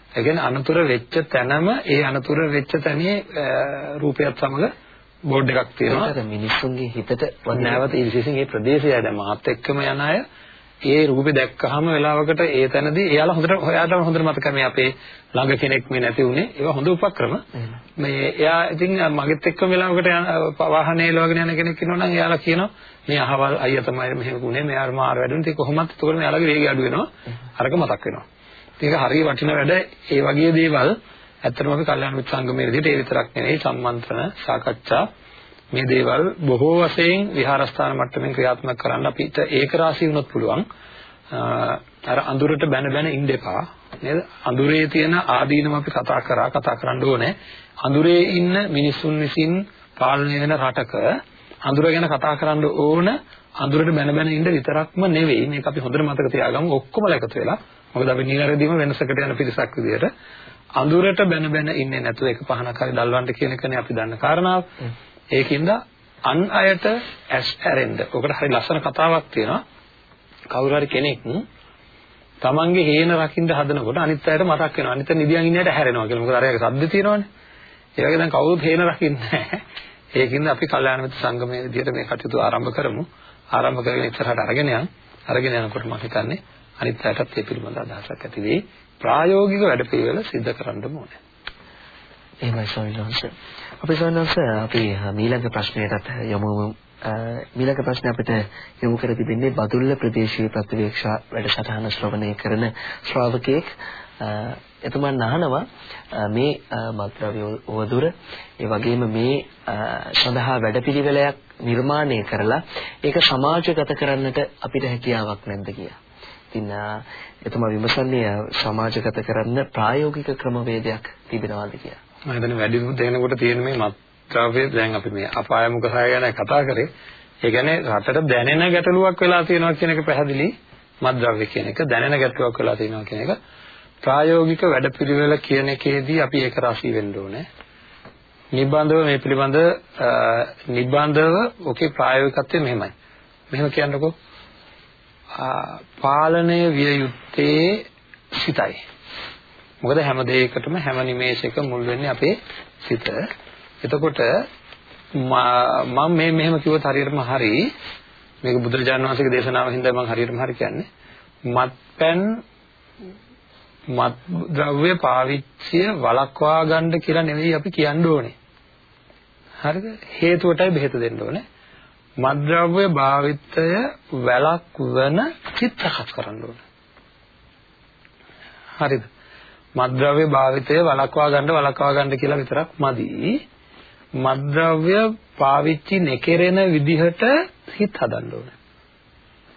ඒ කියන්නේ අනතුරු වෙච්ච තැනම ඒ අනතුරු වෙච්ච තැනේ රූපයත් සමග බෝඩ් එකක් තියෙනවා. ඒක මිනිස්සුන්ගේ හිතට නැවත විශේෂයෙන් මේ ප්‍රදේශය. දැන් මාත් එක්කම යන අය ඒ රූපේ දැක්කහම වෙලාවකට ඒ තැනදී එයාලා හොඳට ඔයාටම හොඳට මතක මේ අපේ ළඟ කෙනෙක් මේ නැති වුණේ. ඒවා හොඳ උපක්‍රම. මේ එයා ඉතින් මගෙත් එක්කම වෙලාවකට වාහනේ එලවගෙන යන කෙනෙක් ඉන්නවා නම් එයාලා කියනවා මේ අහවල් අයියා තමයි මෙහෙම වුණේ. මෙයාට මාර වැඩුණේ ඉතින් කොහොමත් එතකොට මෙයාලගේ වේගය අඩු වෙනවා. අරක මතක් වෙනවා. ඒක හරිය වටින වැඩ. ඒ වගේ දේවල් ඇත්තටම අපි කල්යාණ මිත්‍ර සංගමයේ විදිහට ඒ විතරක් නෙවෙයි සම්මන්ත්‍රණ සාකච්ඡා මේ දේවල් බොහෝ වශයෙන් විහාරස්ථාන මට්ටමින් ක්‍රියාත්මක කරන්න අපිට ඒක රාශී වුණොත් පුළුවන්. අර අඳුරට බැන බැන ඉන්න එපා. නේද? අඳුරේ තියෙන ආදීනම අපි කතා කරා කතා කරන්න ඕනේ. අඳුරේ ඉන්න මිනිසුන් විසින් පාලනය වෙන රටක අඳුර ගැන කතා කරන්න ඕන අඳුරට බැන බැන ඉන්න විතරක්ම නෙවෙයි. මේක අපි හොඳට මතක තියාගමු. ඔක්කොම එකතු වෙලා. මොකද අපි නිවැරදිම වෙනසකට යන පිරිසක් විදියට. අඳුරට බැන බැන ඉන්නේ නැතුව එක පහනක් හරි දල්වන්න කියන එකනේ අපි දන්න කාරණාව. ඒකින්ද අන් අයට ඇස් ඇරෙන්න. ඔකට හරි ලස්සන කතාවක් තියෙනවා. කවුරු හරි කෙනෙක් තමන්ගේ හේන රකින්න හදනකොට අනිත් අයට මතක් වෙනවා. අනිත් නිදියන් ඉන්නයට හැරෙනවා කියලා. මොකද අර ඒක සද්ද තියෙනවනේ. ඒ වගේ දැන් කවුරුත් හේන රකින්නේ නැහැ. ඒකින්ද අපි කල්යාණ මිත්‍ර සංගමයේ විදිහට මේ කටයුතු ආරම්භ කරමු. ආරම්භ කරගෙන ඉස්සරහට අරගෙන යන්. අරගෙන යනකොට මම හිතන්නේ අනිත් අයටත් මේ පිළිබඳ අදහසක් ඇති වෙයි. ප්‍රායෝගික වැඩපිළිවෙල සිදු කරන්න ඕනේ. එහෙමයි ස්වාමීන් වහන්සේ. අපි ස්වාමීන් වහන්සේ අපි ඊළඟ ප්‍රශ්නයටත් යමු ඊළඟ ප්‍රශ්නේ අපිට යොමු කර තිබෙන්නේ බදුල්ල ප්‍රදේශීය ප්‍රතිවේක්ෂා වැඩසටහන ශ්‍රවණය කරන ශ්‍රාවකෙක් එතුමන් අහනවා මේ මත්ද්‍රව්‍ය වදුර ඒ වගේම මේ සඳහා වැඩපිළිවෙලයක් නිර්මාණය කරලා ඒක සමාජගත කරන්නට අපිට හැකියාවක් නැද්ද කියලා. ඉතින් එතුමා විමසන්නේ සමාජගත කරන්න ප්‍රායෝගික ක්‍රමවේදයක් තිබෙනවාද කියලා. මම හිතන්නේ වැඩි දෙනකොට තියෙන මේ මත්ද්‍රව්‍ය දැන් අපි මේ අපාය මුඛ සාය ගැන කතා කරේ. ඒ කියන්නේ රටට දැනෙන ගැටලුවක් වෙලා තියෙනවා කියන එක පැහැදිලි මත්ද්‍රව්‍ය කියන එක දැනෙන ගැටලුවක් වෙලා තියෙනවා කියන එක ප්‍රායෝගික වැඩපිළිවෙල කියන එකේදී අපි ඒක රාශී වෙන්න ඕනේ. නිබ්බන්ධව මේ පිළිබඳ නිබ්බන්ධව ඔකේ ප්‍රායෝගිකත්වය මෙහෙමයි. මෙහෙම කියන්නකෝ. පාලනය විය යුත්තේ සිතයි. මොකද හැම දෙයකටම හැම නිමේෂයක මුල් වෙන්නේ අපේ සිත. එතකොට මම මේ මෙහෙම කිව්වොත් හරියටම හරි මේක බුදුරජාණන් වහන්සේගේ දේශනාවෙන් හින්දා මම හරියටම හරි කියන්නේ මත්පැන් මත් ද්‍රව්‍ය පාවිච්චිය වළක්වා ගන්න කියලා නෙවෙයි අපි කියන්න ඕනේ. හරිද? හේතුවටයි බෙහෙත දෙන්න ඕනේ. මත්ද්‍රව්‍ය භාවිතය වැළක්වන චිත්ත සකස් කරන්න ඕනේ. හරිද? මත්ද්‍රව්‍ය භාවිතය වළක්වා ගන්න වළක්වා ගන්න කියලා විතරක් මදි. මත්ද්‍රව්‍ය පාවිච්චි නොකරන විදිහට හිත හදන්න ඕනේ.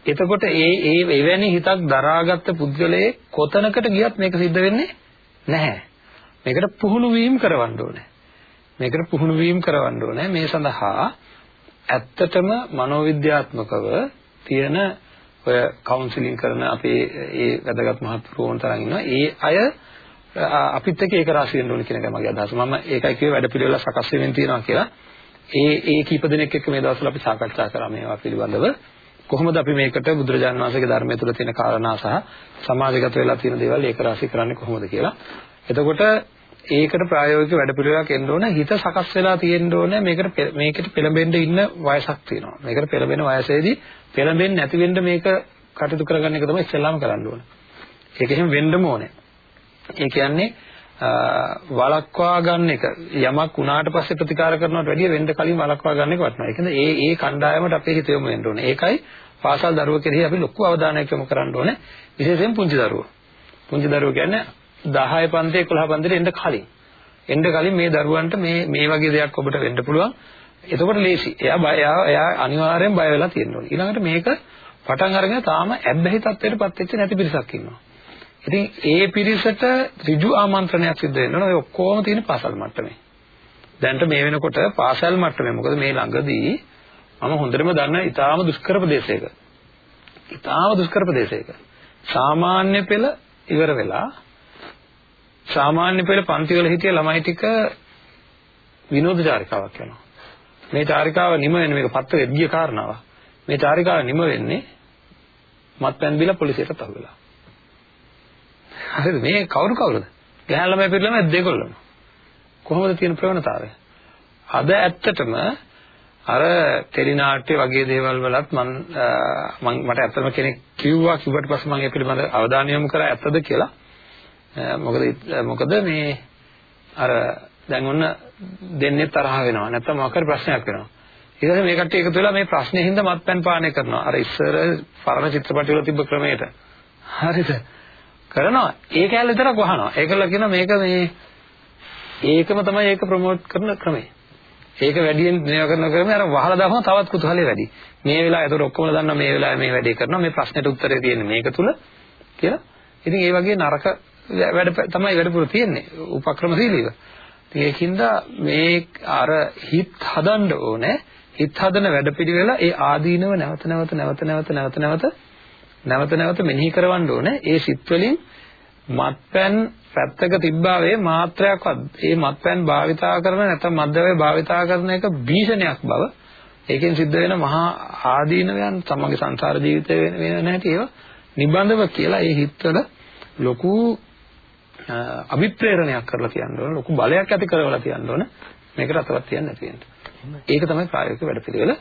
එතකොට ඒ ඒ එවැනි හිතක් දරාගත්ත පුද්ගලයේ කොතනකට ගියත් මේක සිද්ධ වෙන්නේ නැහැ. මේකට පුහුණු වීම කරවන්න ඕනේ. මේකට පුහුණු වීම කරවන්න ඕනේ. මේ සඳහා ඇත්තටම මනෝවිද්‍යාත්මකව තියෙන ඔය කවුන්සිලින් කරන අපේ ඒ වැදගත් මහත්වරුන් තරම් ඉන්නවා. ඒ අය අපිත් එක්ක ඒක රාශි වෙන්න ඕනේ කියන එක මගේ අදහස. මම ඒකයි කිව්වේ වැඩ පිළිවෙල සකස් වෙමින් තියෙනවා කියලා. ඒ ඒ කීප දෙනෙක් එක්ක මේ දවස්වල අපි සාකච්ඡා කරා මේවා පිළිබඳව. කොහොමද අපි මේකට බුදුරජාන් වහන්සේගේ ධර්මය තුළ තියෙන කාරණා සහ සමාජගත වෙලා තියෙන දේවල් ඒක රාශි කරන්නේ කොහොමද කියලා. එතකොට ඒකට ප්‍රායෝගික වැඩපිළිවෙලක් එන්න ඕන හිත සකස් වෙලා තියෙන්න ඕන මේකට මේකට පෙළඹෙන්න ඉන්න වයසක් තියෙනවා මේකට පෙළඹෙන වයසේදී පෙළඹෙන්නේ නැති වෙන්න මේක කටයුතු කරගන්න එක තමයි ඉස්සෙල්ලාම කරන්න ඕන ඒක එහෙම වෙන්නම ඕනේ ඒ කියන්නේ වලක්වා ගන්න එක යමක් උනාට පස්සේ ප්‍රතිකාර කරනවට වැඩිය වෙන්න කලින් වලක්වා ගන්න එක වටිනවා. ඒ කියන්නේ ඒ ඒ කණ්ඩායමට අපේ හිත යොමු වෙන්න ඕනේ. ඒකයි පාසල් දරුවෝ කෙරෙහි අපි ලොකු අවධානයක් යොමු කරන්න ඕනේ. විශේෂයෙන් පුංචි දරුවෝ. පුංචි දරුවෝ කියන්නේ 10 පන්ති 11 පන්තිට එන්න කලින් එන්න කලින් මේ දරුවන්ට මේ මේ වගේ දෙයක් ඔබට වෙන්න පුළුවන්. එතකොට ලේසි. එයා බය එයා එයා අනිවාර්යෙන් බය වෙලා තියෙන්න ඕනේ. ඊළඟට මේක පටන් අරගෙන තාම ඇබ්බැහි තත්ත්වයටපත් වෙච්ච නැති පිරිසක් ඉන්නවා. ඉතින් ඒ පිරිසට ඍජු ආමන්ත්‍රණයක් සිද්ධ වෙනවා. ඔය ඔක්කොම තියෙන පාසල් මට්ටමේ. දැන්ට මේ වෙනකොට පාසල් මට්ටමේ මොකද මේ ළඟදී මම හොඳටම දන්න ඉතාම දුෂ්කර ප්‍රදේශයක. ඉතාම දුෂ්කර ප්‍රදේශයක. සාමාන්‍ය පෙළ ඉවර වෙලා සාමාන්‍ය පෙළ පන්ති වල හිටිය ළමයි ටික විනෝද චාරිකාවක් යනවා. මේ චාරිකාව නිම වෙන්නේ මේක පත්තරෙත් ගිය කාරණාවක්. මේ චාරිකාව නිම වෙන්නේ මත්පැන් බිල පොලිසියට අහු වෙලා. හරිද මේ කවුරු කවුරුද? ගහන ළමයි පිළිලම දෙකොල්ලම. කොහොමද තියෙන ප්‍රවණතාවය? අද ඇත්තටම අර ටෙලිනාට්‍ය වගේ දේවල් වලත් මම මට ඇත්තම කෙනෙක් කිව්වා කිව්වට පස්සේ මම ඒ පිළිබඳව අවධානය යොමු කරා ඇත්තද කියලා මොකද මොකද මේ අර දැන් ඔන්න දෙන්නේ තරහ වෙනවා නැත්නම් මොකක් හරි ප්‍රශ්නයක් වෙනවා ඊට පස්සේ මේ කට්ටිය එකතු වෙලා මේ ප්‍රශ්නේ හින්දා මත්පැන් පානය කරනවා අර ඉස්සර පරණ චිත්‍රපටි වල තිබ්බ ක්‍රමයට හරිද කරනවා. ඒ කැලේ විතරක් වහනවා. ඒකල කියන මේක මේ ඒකම තමයි ඒක ප්‍රොමෝට් කරන ක්‍රමය. ඒක වැඩියෙන් මේව කරන ක්‍රමය අර වහලා දාපුවම තවත් කුතුහලෙ වැඩි. මේ වෙලාව ඒතර ඔක්කොම දන්නවා මේ වෙලාවේ මේ වැඩේ කරනවා. මේ ප්‍රශ්නෙට උත්තරේ තියෙන්නේ මේක තුල කියලා. ඉතින් ඒ වගේ නරක වැඩ තමයි වැඩපුර තියෙන්නේ. උපක්‍රමශීලීව. ඉතින් ඒකින්ද මේ අර හිත හදන්න ඕනේ. හිත හදන වැඩපිළිවෙල ඒ ආදීනව නැවත නැවත නැවත නැවත නැවත නැවත නැවත නැවත මෙනෙහි කරවන්න ඕනේ. ඒ සිත් වලින් මත්පැන් පැත්තක තිබ්බා වේ මාත්‍රයක්වත් ඒ මත්පැන් භාවිතා කරන නැත්නම් මද්දවේ භාවිතා කරන එක භීෂණයක් බව ඒකෙන් සිද්ධ වෙන මහා ආදීනවයන් තමගේ සංසාර ජීවිතේ වෙන නැති ඒවා නිබඳව කියලා ඒ හිතවල ලොකු අභිප්‍රේරණයක් කරලා තියන්න ඕන ලොකු බලයක් ඇති කරවලා තියන්න ඕන මේකට අතවත් තියන්න නැති වෙන්න. ඒක තමයි ප්‍රායෝගික වැඩපිළිවෙල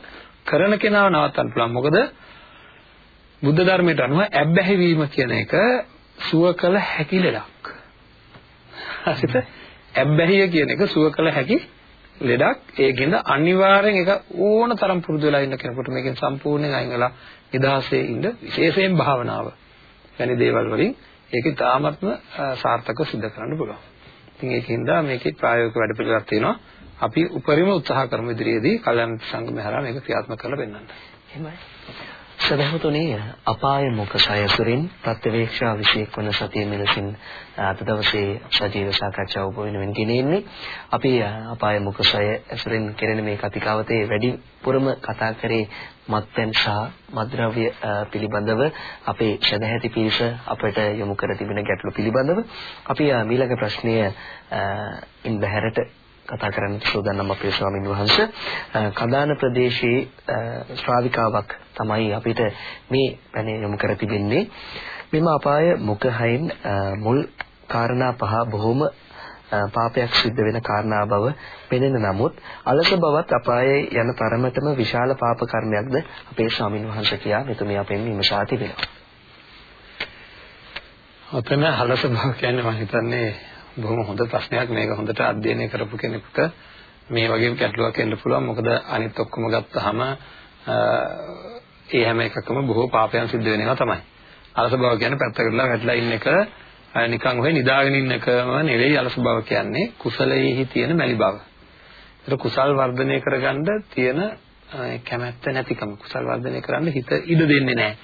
කරන කෙනාව නවත්තන්න පුළුවන්. මොකද බුද්ධ ධර්මයට අනුව ඇබ්බැහි වීම කියන එක සුව කළ හැකි ලෙඩක්. හරිද? ඇබ්බැහිය කියන එක සුව කළ හැකි ලෙඩක්. ඒකින්ද අනිවාර්යෙන් ඒක ඕන තරම් පුරුදු වෙලා ඉන්න කෙනෙකුට මේකෙන් සම්පූර්ණයෙන් අයින් වෙලා නිදහසේ ඉන්න විශේෂයෙන් භාවනාව. වැනි දේවල් වලින් ඒක ඉතාමත්ම සාර්ථකව සිදු කරන්න පුළුවන්. ඉතින් ඒකින්ද මේකේ ප්‍රායෝගික වැඩපිළිවෙලක් තියෙනවා. අපි උපරිම උත්සාහ කරමු ඉදිරියේදී කල්‍යාණ සංගමය හරහා මේක ක්‍රියාත්මක කරලා පෙන්වන්න. එහෙමයි. සදහතුනේ අපාය මුඛ සයසුරින් ප්‍රත්‍යවේක්ෂා විශේෂ වන සතිය මෙලෙසින් අද දවසේ සජීව සාකච්ඡාව ඔබ වෙනුවෙන් ගෙනෙන්නේ අපි අපාය මුඛ සය ඇසුරින් කෙරෙන මේ කතිකාවතේ වැඩිපුරම කතා කරේ මත්පැන් සහ මද්ද්‍රව්‍ය පිළිබඳව. අපේ ශදැහැති පිරිස අපට යොමු කර තිබෙන ගැටලු පිළිබඳව. අපි ඊළඟ ප්‍රශ්නය ඉන් බහැරට කතා කරන්න සූදානම් අපේ ස්වාමින් වහන්සේ කදාන ප්‍රදේශයේ ශ්‍රාවිකාවක් තමයි අපිට මේ පැනේ යොමු කර තිබෙන්නේ මෙම අපාය මුඛයෙන් මුල් කාරණා පහ බොහොම පාපයක් සිද්ධ වෙන කාරණා බව පෙනෙන නමුත් අලස බවත් අපායේ යන තරමටම විශාල පාප කර්මයක්ද අපේ ස්වාමින් වහන්සේ කියා මෙතුමිය අපෙන් විමසා තිබෙනවා. ඔතන අලස බව කියන්නේ මම හිතන්නේ බොහොම හොඳ ප්‍රශ්නයක් මේක හොඳට අධ්‍යයනය කරපු කෙනෙකුට මේ වගේ ගැටලුවක් එන්න පුළුවන් මොකද අනිත් ඔක්කොම ගත්තාම ඒ හැම එකකම බොහෝ පාපයන් සිද්ධ වෙනවා තමයි. අලස බව කියන්නේ පැත්තකටලා වැටලා ඉන්න එක නිකන් ඔය නිදාගෙන ඉන්නකම නෙවෙයි අලස බව කියන්නේ කුසලයේහි තියෙන මැලි බව. ඒක කුසල් වර්ධනය කරගන්න තියෙන කැමැත්ත නැතිකම කුසල් වර්ධනය කරන්න හිත ඉඩ දෙන්නේ නැහැ.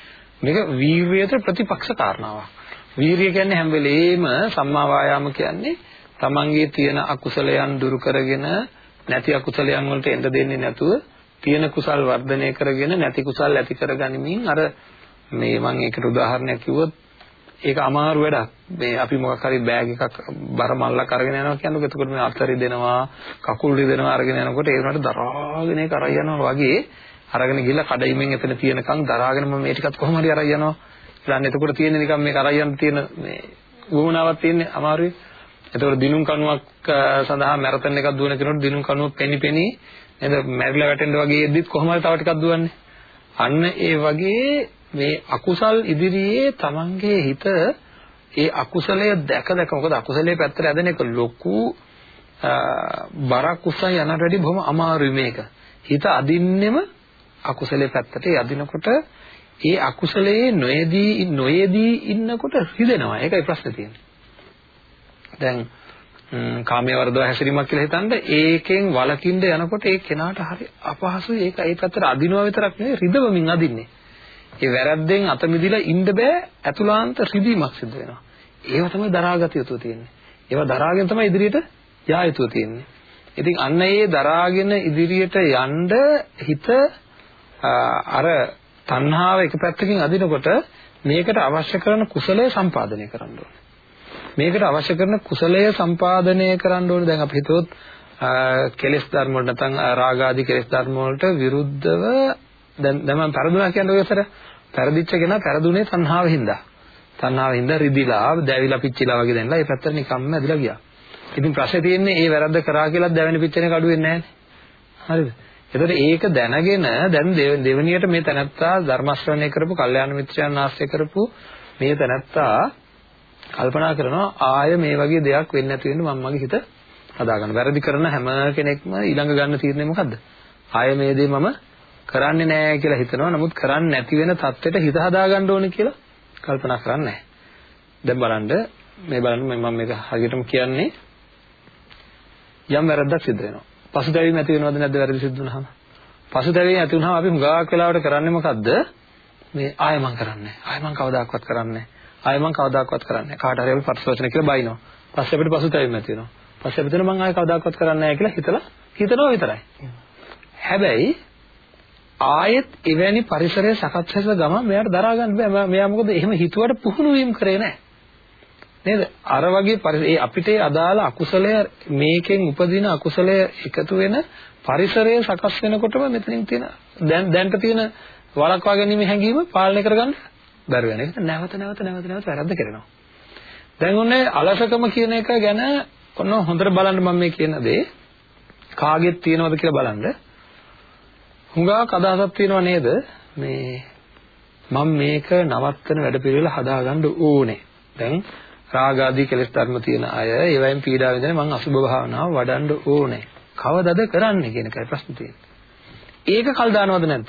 මේක වීර්යයට ප්‍රතිපක්ෂ කාරණාවක්. වීර්ය කියන්නේ හැම වෙලේම සම්මා වායාම කියන්නේ තමන්ගේ තියෙන අකුසලයන් දුරු කරගෙන නැති අකුසලයන් වලට එන්න දෙන්නේ නැතුව තියෙන කුසල් වර්ධනය කරගෙන නැති කුසල් ඇති කරගනිමින් අර මේ මම ඒකට උදාහරණයක් කිව්වොත් ඒක අමාරු වැඩක්. මේ අපි මොකක් හරි බෑග් එකක් බර මල්ලක් අරගෙන යනවා කියනකොට එතකොට මේ අත්තරි දෙනවා, කකුල් රිදෙනවා අරගෙන යනකොට ඒ වුණාට දරාගෙන ඒක අරයි යනවා වගේ අරගෙන ගිහලා කඩයිමෙන් එතන තියෙනකන් දරාගෙන මම මේ ටිකත් කොහොම හරි අරයි යනවා. ඊළඟ එතකොට තියෙන්නේ නිකන් මේක අරයි යන්න තියෙන මේ වුණාවක් තියෙන්නේ අමාරුයි. එතකොට දිනුම් කණුවක් සඳහා මැරතන් එකක් දුවන කෙනෙකුට දිනුම් කණුව පෙනි පෙනි නේද මැරිලා වැටෙන්න වගේ එද්දිත් කොහොම හරි තව ටිකක් දුවන්නේ. අන්න ඒ වගේ මේ අකුසල් ඉදිරියේ තමන්ගේ හිත ඒ අකුසලය දැක දැක මොකද අකුසලයේ පැත්තට ඇදෙන එක ලොකු බරක් උස්සන් යනට වැඩි බොහොම අමාරුයි මේක. හිත අදින්නෙම අකුසලයේ පැත්තට යදිනකොට ඒ අකුසලයේ නොයේදී නොයේදී ඉන්නකොට රිදෙනවා. ඒකයි ප්‍රශ්නේ තියෙන්නේ. දැන් කාමයේ වර්ධව හැසිරීමක් කියලා හිතනද ඒකෙන් වලකින්ද යනකොට ඒ කෙනාට හරි අපහසුයි ඒක ඒ පැත්තට අදිනවා විතරක් නෙවෙයි රිදවමින් අදින්නේ. ඒ වැරද්දෙන් අත මිදිලා ඉන්න බෑ අතුලාන්ත රිදීමක් සිද්ධ වෙනවා. ඒව තමයි දරාගත යුතු තියෙන්නේ. ඒව දරාගෙන තමයි ඉදිරියට යා යුතු තියෙන්නේ. ඉතින් අන්න ඒ දරාගෙන ඉදිරියට යන්න හිත අර තණ්හාව එක පැත්තකින් අදිනකොට මේකට අවශ්‍ය කරන කුසලය සම්පාදනය කරන්න ඕනේ. මේකට අවශ්‍ය කරන කුසලය සම්පාදනය කරන්න ඕනේ. දැන් අපි හිතුවොත් කෙලෙස් ධර්ම වලට නැත්නම් රාග ආදී කෙලෙස් ධර්ම වලට විරුද්ධව දැන් දැන් මම පරදුනා කියන්නේ ඔය සර පෙරදිච්ච කෙනා පෙරදුනේ තණ්හාවෙන් හින්දා. තණ්හාවෙන් හින්දා රිදිලා, දැවිලා පිච්චිලා වගේ දැන්ලා ඒ පැත්තට නිකම්ම ඇදලා ගියා. ඉතින් ප්‍රශ්නේ තියෙන්නේ ඒ වැරද්ද කරා කියලා දැවෙන පිච්චෙන එක අඩු වෙන්නේ නැහැ හරිද? එතකොට ඒක දැනගෙන දැන් දෙවණියට මේ තැනත්තා ධර්ම ශ්‍රවණය කරපු, කල්යාණ මිත්‍රයන් ආශ්‍රය කරපු මේ තැනත්තා කල්පනා කරනවා ආය මේ වගේ දෙයක් වෙන්නේ නැති වෙන්න මම මගේ හිත හදාගන්න. වැරදි කරන හැම කෙනෙක්ම ඊළඟ ගන්න තීරණය මොකද්ද? ආය මේ දේ මම කරන්නේ නැහැ කියලා හිතනවා. නමුත් කරන්නේ නැති වෙන தත්වෙට හිත හදාගන්න ඕනේ කියලා කල්පනා කරන්නේ නැහැ. දැන් බලන්න මේ බලන්න මම මේක හරියටම කියන්නේ යම් වැරද්දක් සිද්ධ වෙනවා. පසුතැවීම ඇති වෙනවද නැද්ද වැරදි සිද්ධ වුණාම? පසුතැවීම ඇති වුණාම අපි හුඟක් වෙලාවට කරන්නේ මොකද්ද? මේ ආයෙ මං කරන්නේ. ආයෙ මං කවදාකවත් කරන්නේ. ආයෙ මං කවදාකවත් කරන්නේ. කාට හරි අපි පරිසවචන කියලා බයිනවා. පස්සේ අපිට පසුතැවීම ඇති වෙනවා. පස්සේ අපිට මං ආයෙ කවදාකවත් කරන්නේ නැහැ කියලා හිතලා හිතනවා විතරයි. හැබැයි ආයෙත් එවැනි පරිසරය සකස් වෙන ගමන් මෙයාට දරා ගන්න බෑ. මෙයා මොකද එහෙම හිතුවට පුහුණු වීම කරේ නැහැ. නේද? අර වගේ ඒ අපිට අදාළ අකුසලය මේකෙන් උපදින අකුසලය එකතු වෙන පරිසරය සකස් වෙනකොටම මෙතනින් තියෙන දැන් දැන්ට තියෙන වළක්වා ගැනීම හැඟීම පාලනය කරගන්න බැරි වෙන එක නැවත නැවත නැවත නැවත වැරද්ද කරනවා. දැන් ඔන්නේ අලසකම කියන එක ගැන ඔන්න හොඳට බලන්න මම මේ කියන දේ කාගෙත් තියෙනවද කියලා බලන්න. හුඟක් අදහසක් තියෙනව නේද? මේ මම මේක නවත්තන වැඩපිළිවෙල හදාගන්න ඕනේ. දැන් රාග ආදී කෙලෙස් ධර්ම තියෙන අය ඒවයින් පීඩා විඳින මම අසුභ භාවනාව වඩන්න ඕනේ. කවදද කරන්නේ කියන එකයි ප්‍රශ්නේ තියෙන්නේ. ඒක කල් දානවද නැද්ද?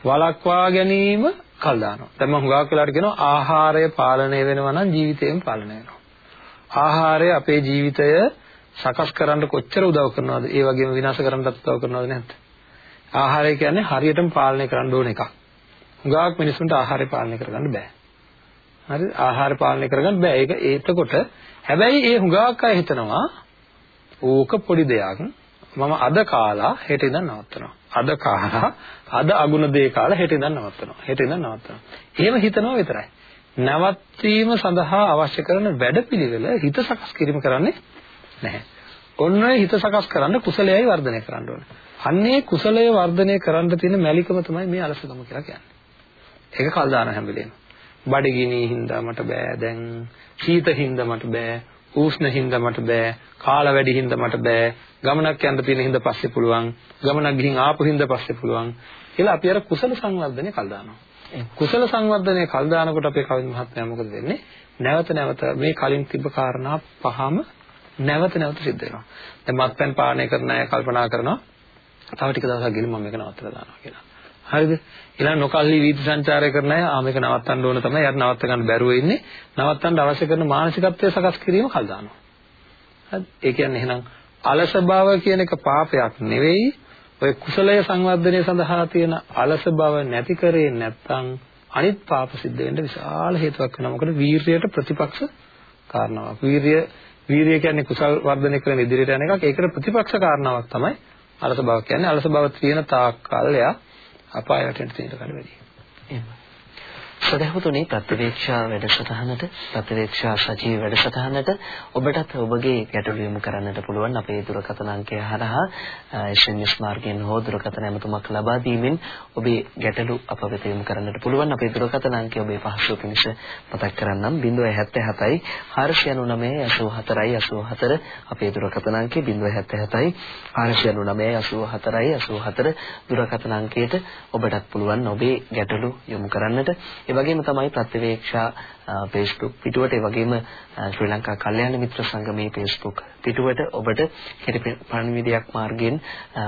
වලක්වා ගැනීම කල් දානවා. දැන් මම හුඟක් වෙලාවට කියනවා ආහාරය පාලනය වෙනවා නම් ජීවිතේම පාලනය වෙනවා. ආහාරය අපේ ජීවිතය සකස් කරන්න කොච්චර උදව් කරනවද? ඒ වගේම විනාශ කරන්නත් උදව් කරනවද නැද්ද? ආහාරය කියන්නේ හරියටම පාලනය කරන්න ඕන එකක්. හුඟක් මිනිසුන්ට ආහාරය පාලනය කරගන්න බෑ. හරිද? ආහාර පාලනය කරගන්න බෑ. ඒක ඒතකොට හැබැයි ඒ හුඟක් අය හිතනවා ඕක පොඩි දෙයක්. මම අද කාලා හෙට ඉඳන් නවත්තනවා. අද කාලා අද අගුණ දේ කාලා හෙට ඉඳන් නවත්තනවා. හෙට ඉඳන් නවත්තනවා. එහෙම හිතනවා විතරයි. නවත්වීම සඳහා අවශ්‍ය කරන වැඩපිළිවෙල හිත සකස් කිරීම කරන්නේ නැහැ. ඔන්න හිත සකස් කරන්න කුසලයයි වර්ධනය කරන්න ඕනේ. අන්නේ කුසලය වර්ධනය කරන්න තියෙන මැලිකම තමයි මේ අලසකම කියලා කියන්නේ. ඒක කල් දාන හැම වෙලේම. බඩගිනි හින්දා මට බෑ. දැන් සීත හින්දා මට බෑ. උෂ්ණ හින්දා මට බෑ. කාල වැඩි හින්දා මට බෑ. ගමනක් යන්න තියෙන හින්දා පස්සේ පුළුවන්. ගමනක් ගිහින් ආපු හින්දා පස්සේ පුළුවන්. කියලා අපි අර කුසල සංවර්ධනය කල් දානවා. කුසල සංවර්ධනය කල් දානකොට අපේ කවිද මහත්මයා මොකද වෙන්නේ නැවත නැවත මේ කලින් තිබ්බ කාරණා පහම නැවත නැවත සිද්ධ වෙනවා. දැන් මත්පැන් පානය කරන අය කල්පනා කරනවා තව ටික දවසක් ගිහින් මම මේක නවත්තලා දානවා කියලා. හරිද? ඊළඟ නොකල්ලි වීථි සංචාරය කරන අය ආ මේක නවත්තන්න ඕන තමයි. යාට නවත්ත ගන්න බැරුව ඉන්නේ. නවත්තන්න අවශ්‍ය කරන මානසිකත්වය සකස් කිරීම කල් දානවා. හරිද ඒ කියන්නේ එහෙනම් අලස බව කියන එක පාපයක් නෙවෙයි. ඔය කුසලය සංවර්ධනය සඳහා තියෙන අලස බව නැති කරේ නැත්නම් අනිත් පාප සිද්ධ වෙන්න විශාල හේතුවක් වෙනවා. මොකද වීරියට ප්‍රතිපක්ෂ කාරණාවක්. වීරිය වීරිය කියන්නේ කුසල් වර්ධනය කරන ඉදිරියට යන එකක්. ඒකට ප්‍රතිපක්ෂ කාරණාවක් තමයි අලස බව කියන්නේ. අලස බව තියෙන තාක් කල් එයා අපායට යන තේරෙන්න කල වැඩි. එහෙම. සදහවතුනි ප්‍රතිවේක්ෂා වැඩසටහනට ප්‍රතිවේක්ෂා සජීව වැඩසටහනට ඔබටත් ඔබගේ ගැටළු යොමු කරන්නට පුළුවන් අපේ දුරකථන අංකය හරහා SMS මාර්ගයෙන් හෝ දුරකථන ඇමතුමක් ලබා දීමෙන් ඔබේ ගැටළු අප වෙත යොමු කරන්නට පුළුවන්. අපේ දුරකථන අංකය ඔබේ පහසුව පිණිස මතක් කරන්නම්. 077යි 499 84යි 84 අපේ දුරකථන අංකය 077යි 499 84යි 84 දුරකථන අංකයට ඔබටත් පුළුවන් ඔබේ ගැටළු යොමු කරන්නට. ඒ වගේම තමයි ප්‍රතිවේක්ෂා Facebook පිටුවට ඒ වගේම ශ්‍රී ලංකා කල්යාණ මිත්‍ර සංගමේ Facebook පිටුවට ඔබට කෙටි පණිවිඩයක් මාර්ගයෙන්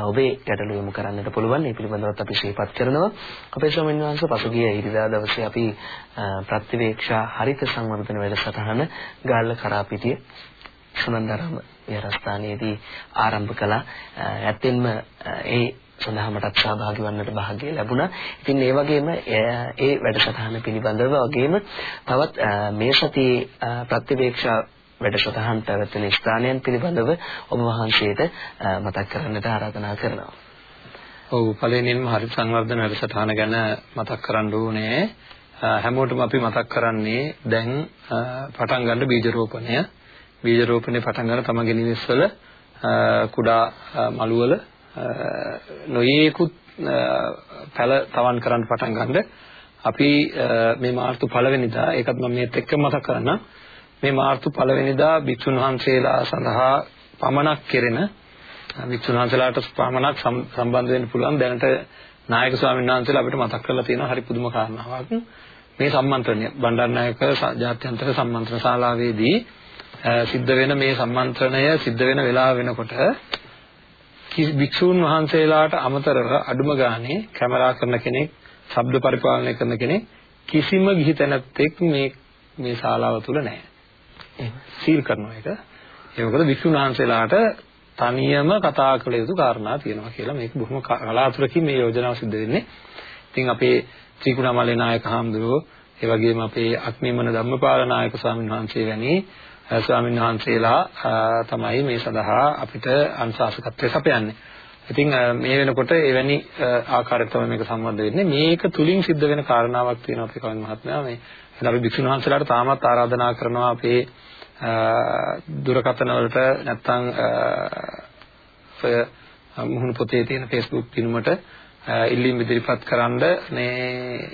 ඔබේ ගැටළු යොමු කරන්නට පුළුවන්. මේ පිළිබඳව අපි ශ්‍රීපත් කරනවා. අපේ ස්වාමීන් වහන්සේ පසුගිය ඉරිදා දවසේ අපි ප්‍රතිවේක්ෂා හරිත සංවර්ධන වැඩසටහන ගාල්ල කරාපිටිය සුනන්දරම විහාරස්ථානයේදී ආරම්භ කළා. ඇත්තෙන්ම ඒ සඳහා මටත් සහභාගී වන්නට වාසනාව ලැබුණා. ඉතින් ඒ වගේම ඒ වැඩසටහන පිළිබඳව වගේම තවත් මේ සතියේ ප්‍රතිවේක්ෂා වැඩසටහන් පැවැත්වෙන ස්ථානයන් පිළිබඳව ඔබ වහන්සේට මතක් කරන්නට ආරාධනා කරනවා. ඔව් පළවෙනියෙන්ම හරි සංවර්ධන වැඩසටහන ගැන මතක් කරන්න ඕනේ. හැමෝටම අපි මතක් කරන්නේ දැන් පටන් ගන්න බීජ රෝපණය. බීජ රෝපණය පටන් ගන්න තමගේ නිවෙස්වල කුඩා මළුවල නොයේකුත් පැල තවන් කරන්න පටන් ගන්නද? අපි මේ මාර්තු පළවෙනිදා ඒකත් මම මේත් එක්ක මතක් කරන්නම්. මේ මාර්තු පළවෙනිදා භික්ෂුන් වහන්සේලා සඳහා පමණක් කෙරෙන භික්ෂුන් වහන්සේලාට පමණක් සම්බන්ධ වෙන්න පුළුවන් දැනට නායක ස්වාමීන් වහන්සේලා අපිට මතක් කරලා තියෙනවා හරි පුදුම කාරණාවක්. මේ සම්මන්ත්‍රණය බණ්ඩාරනායක ජාත්‍යන්තර සම්මන්ත්‍රණ ශාලාවේදී සිද්ධ වෙන මේ සම්මන්ත්‍රණය සිද්ධ වෙන වෙලාව වෙනකොට භික්ෂූන් වහන්සේලාට අමතරව අඩුම ගානේ කැමරා කරන කෙනෙක්, ශබ්ද පරිපාලනය කරන කෙනෙක් කිසිම ගිහි තැනැත්තෙක් මේ මේ ශාලාව තුල නැහැ. සීල් කරනවා එක. ඒ මොකද භික්ෂුන් වහන්සේලාට තනියම කතා කළ යුතු කාරණා තියෙනවා කියලා මේක බොහොම කලාතුරකින් මේ යෝජනාව සිද්ධ වෙන්නේ. ඉතින් අපේ ත්‍රිකුණාමලේ නායක හාමුදුරුවෝ ඒ වගේම අපේ අක්මීමන ධම්මපාල නායක ස්වාමීන් වහන්සේ වැනි ස්වාමීන් වහන්සේලා තමයි මේ සඳහා අපිට අනුශාසකත්වය සපයන්නේ. ඉතින් මේ වෙනකොට එවැනි ආකාරයකට තමයි මේක සම්බන්ධ වෙන්නේ. මේක තුලින් සිද්ධ වෙන කාරණාවක් තියෙනවා අපේ කවින් මහත්මයා මේ අපි භික්ෂුන් වහන්සේලාට තාමත් ආරාධනා කරනවා අපේ දුරකථන වලට නැත්නම් ඔය මුහුණු පොතේ තියෙන Facebook පිනුමට ඉල්ලීම් ඉදිරිපත් කරන්න මේ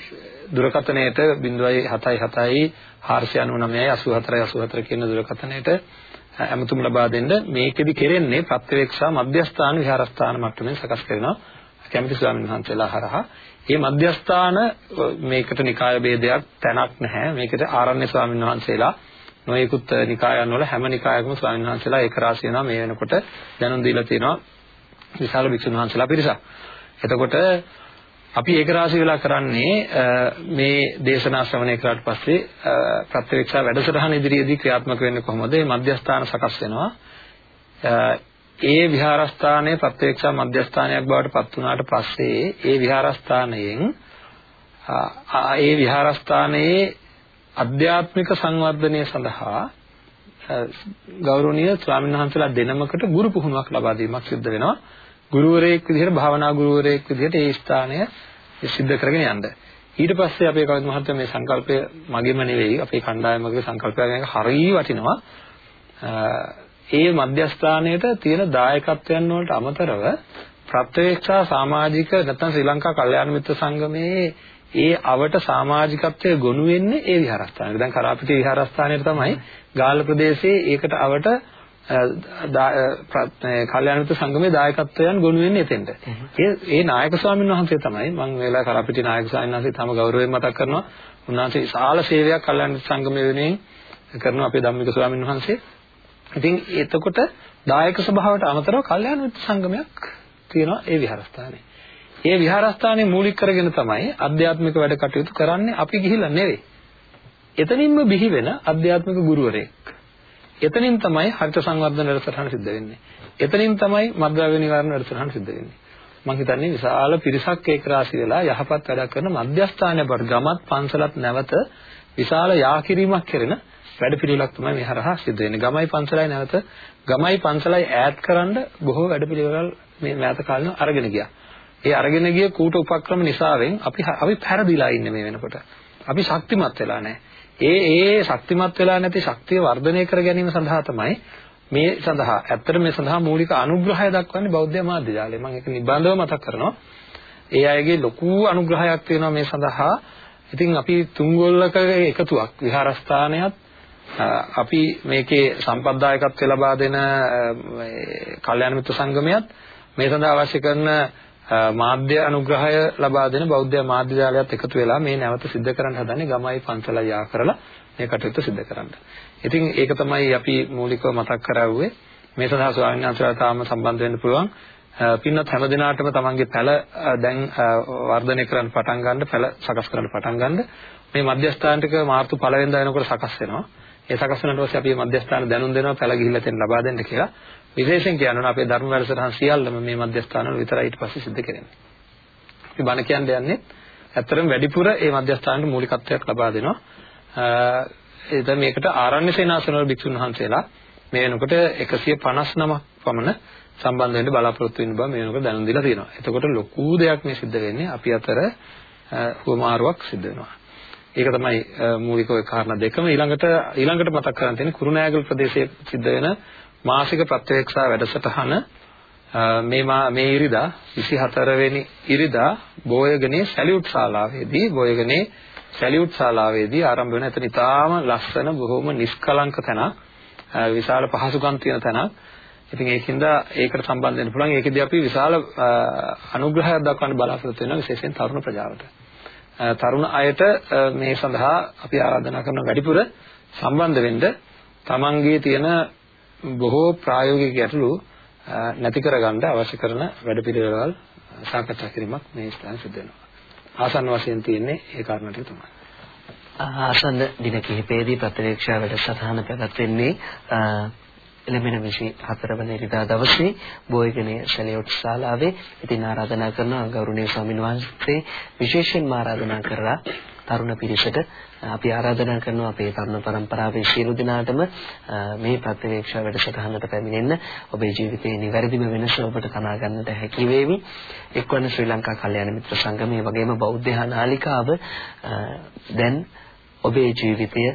දුරකථනයට 0.77යි 499යි 84යි 84 කියන දුරකථනයට ඇමතුම් ලබා දෙන්න මේකෙදි කෙරෙන්නේ ප්‍රත්‍යවේක්ෂා මධ්‍යස්ථාන විහාරස්ථාන මට්ටමින් සකස් කරනවා. කැමති ස්වාමීන් වහන්සේලා හරහා. මේ මධ්‍යස්ථාන මේකට නිකාය ભેදයක් තැනක් නැහැ. මේකට ආරණ්‍ය ස්වාමීන් වහන්සේලා නොයෙකුත් නිකායන් වල හැම නිකායකම ස්වාමීන් වහන්සේලා ඒක රාශි වෙනවා. මේ වෙනකොට දැනුම් දීලා තියෙනවා විශාල භික්ෂුන් වහන්සේලා පිරිසක්. එතකොට අපි ඒක රාශි වෙලා කරන්නේ මේ දේශනා ශ්‍රවණය කරාට පස්සේ ප්‍රත්‍යක්ෂ වැඩසටහන ඉදිරියේදී ක්‍රියාත්මක වෙන්නේ කොහොමද? මේ මධ්‍යස්ථාන සකස් වෙනවා. ඒ විහාරස්ථානයේ ප්‍රත්‍යක්ෂ මධ්‍යස්ථානයක් බවට පත් වුණාට පස්සේ ඒ විහාරස්ථානයෙන් ඒ විහාරස්ථානයේ අධ්‍යාත්මික සංවර්ධනය සඳහා ගෞරවනීය ස්වාමීන් වහන්සේලා දෙනමකට ගුරු පුහුණුවක් ලබා දීමක් සිදු වෙනවා. ගුරුවරයෙක් විදිහට භාවනා ගුරුවරයෙක් විදිහට ඒ ස්ථානය සිද්ධ කරගෙන යන්න. ඊට පස්සේ අපේ කවිද මහත්තයා මේ සංකල්පය මගේම නෙවෙයි අපේ කණ්ඩායමගේ සංකල්පයක් ගැන හරිය වටිනවා. ඒ මධ්‍යස්ථානයට තියෙන දායකත්වයන් වලට අමතරව ප්‍රත්‍යක්ෂා සමාජික නැත්නම් ශ්‍රී ලංකා කල්යාණ මිත්‍ර සංගමේ ඒ අවට සමාජිකත්වයේ ගොනු වෙන්නේ ඒ විහාරස්ථානෙට. දැන් කරාපිටිය විහාරස්ථානයේ තමයි ගාල්ල ප්‍රදේශයේ ඒකට අවට කල්යාණ මිත්‍ර සංගමයේ දායකත්වයන් ගොනු වෙන්නේ එතෙන්ට. ඒ ඒ නායක ස්වාමීන් වහන්සේ තමයි මම වෙලා කරාපිටිය නායක ස්වාමීන් වහන්සේ තම ගෞරවයෙන් මතක් කරනවා. උන්වහන්සේ විශාල සේවයක් කල්යාණ මිත්‍ර සංගමයේ වෙනුවෙන් කරනවා අපේ ධම්මික ස්වාමීන් වහන්සේ. ඉතින් එතකොට දායක ස්වභාවයට අමතරව කල්යාණ මිත්‍ර සංගමයක් තියෙනවා ඒ විහාරස්ථානයේ. ඒ විහාරස්ථානයේ මූලික කරගෙන තමයි අධ්‍යාත්මික වැඩ කටයුතු කරන්නේ අපි ගිහිල්ලා නෙවෙයි. එතනින්ම බිහි වෙන අධ්‍යාත්මික ගුරුවරයෙක්. එතනින් තමයි හරිත සංවර්ධන වැඩසටහන සිද්ධ වෙන්නේ. එතනින් තමයි මද්ද්‍රව්‍ය නිවාරණ වැඩසටහන සිද්ධ වෙන්නේ. මම හිතන්නේ විශාල පිරිසක් ඒක රාශි වෙලා යහපත් වැඩක් කරන මධ්‍යස්ථානය බඩ ගමත් පන්සලත් නැවත විශාල යාකිරීමක් කරන වැඩපිළිවෙලක් තමයි මේ හරහා සිද්ධ වෙන්නේ. ගමයි පන්සලයි නැවත ගමයි පන්සලයි ඈඩ් කරන්න බොහෝ වැඩපිළිවෙල මේ මෑත කාලේ අරගෙන ගියා. ඒ අරගෙන ගිය කූට උපක්‍රම නිසාවෙන් අපි අපි පෙරදිලා ඉන්නේ මේ වෙනකොට. අපි ශක්තිමත් වෙලා නැහැ. ඒ ඒ ශක්තිමත් වෙලා නැති ශක්තිය වර්ධනය කර ගැනීම සඳහා තමයි මේ සඳහා ඇත්තට මේ සඳහා මූලික අනුග්‍රහය දක්වන්නේ බෞද්ධ මාධ්‍ය ජාලය. මම ඒක නිබඳව මතක් කරනවා. ඒ අයගේ ලොකු අනුග්‍රහයක් තියෙනවා මේ සඳහා. ඉතින් අපි තුන්ගොල්ලක එකතුවක් විහාරස්ථානයත් අපි මේකේ සම්පත්දායකත්වය ලබා දෙන කල්යාණ මිත්‍ර සංගමයත් මේ සඳහා අවශ්‍ය කරන මාධ්‍ය අනුග්‍රහය ලබා දෙන බෞද්ධ මාධ්‍ය ජාලයත් එකතු වෙලා මේ නැවත සිද්ධ කරන්න හදන්නේ ගමයි පන්සලයි යා කරලා මේ කටයුත්ත සිද්ධ කරන්න. ඉතින් ඒක තමයි අපි මූලිකව මතක් කරවුවේ. මේ සඳහා ස්වාමීන් වහන්සේලා තාම සම්බන්ධ වෙන්න පුළුවන්. පින්වත් හැම දිනාටම තමන්ගේ පැල දැන් වර්ධනය කරන්න පටන් ගන්න, පැල සකස් කරන්න පටන් ගන්න. මේ මධ්‍යස්ථාන ටික මාර්තු පළවෙනිදා වෙනකොට සකස් වෙනවා. ඒ සකස් වුණාට පස්සේ අපි මේ මධ්‍යස්ථාන දැනුම් දෙනවා පැල ගිහිල්ලා තෙන් ලබා දෙන්න කියලා. විශේෂයෙන් කියනවා අපේ ධර්ම වැඩසටහන් සියල්ලම මේ මධ්‍යස්ථාන වල විතරයි ඊට පස්සේ සිද්ධ කරන්නේ. අපි බණ කියන්න යන්නේ ඇත්තරම වැඩිපුර මේ මධ්‍යස්ථානට මූලිකත්වයක් ලබා දෙනවා. එතන මේකට ආරණ්‍ය සේනාසන වල භික්ෂුන් වහන්සේලා මේ වෙනකොට 159ක් පමණ සම්බන්ධ වෙන්න බලාපොරොත්තු වෙන බව මේ වෙනකොට දැනුම් දීලා තියෙනවා. එතකොට ලොකු දෙයක් මේ සිද්ධ වෙන්නේ අපි අතර හුවමාරුවක් සිද්ධ වෙනවා. ඒක තමයි මූලික ඔය කාරණා දෙකම ඊළඟට ඊළඟට මතක් කරන් තියෙන්නේ කුරුණෑගල ප්‍රදේශයේ සිද්ධ වෙන මාසික ප්‍රත්‍යක්ෂා වැඩසටහන මේ මේ ඉරිදා 24 වෙනි ඉරිදා බෝයගනේ සැලියුට් ශාලාවේදී බෝයගනේ සැලියුට් ශාලාවේදී ආරම්භ වෙන එතන ඉතාම ලස්සන බොහොම නිෂ්කලංක තැනක් විශාල පහසුකම් තියෙන තැනක්. ඉතින් ඒකින්ද ඒකට සම්බන්ධ වෙන්න පුළුවන්. ඒකෙදී අපි විශාල අනුග්‍රහයක් දක්වන්න බලාපොරොත්තු වෙනවා විශේෂයෙන් තරුණ ප්‍රජාවට. තරුණ අයට මේ සඳහා අපි ආරාධනා කරන වැඩිපුර සම්බන්ධ වෙන්න තමන්ගේ තියෙන බොහෝ ප්‍රායෝගික ගැටලු නැති කරගන්න අවශ්‍ය කරන වැඩපිළිවෙළවල් සාකච්ඡා කිරීමක් මේ ස්ථානයේ සිදු වෙනවා. ආසන්න වශයෙන් තියෙන්නේ ඒ කාරණා ටික තමයි. ආසන්න දින කිහිපයේදී ප්‍රතිවේක්ෂා වැඩසටහන පැවැත්වෙන්නේ එළඹෙන 24 වන ඉරිදා දවසේ බෝයගනේ සැලියොට් ශාලාවේ ඉතින් ආරාධනා කරනවා ගෞරවනීය ස්වාමීන් වහන්සේ විශේෂයෙන්ම ආරාධනා කරලා තරුණ පිරිසට අපි ආරාධනා කරනවා අපේ තරුණ පරම්පරාවේ සියලු දෙනාටම මේ ප්‍රතිවේක්ෂා වැඩසටහනට පැමිණෙන්න ඔබේ ජීවිතයේ නිවැරදිම වෙනස ඔබට තනා ගන්නට හැකි වේවි. එක්වන ශ්‍රී ලංකා කල්යාණ මිත්‍ර සංගමයේ වගේම බෞද්ධ නාලිකාව දැන් ඔබේ ජීවිතය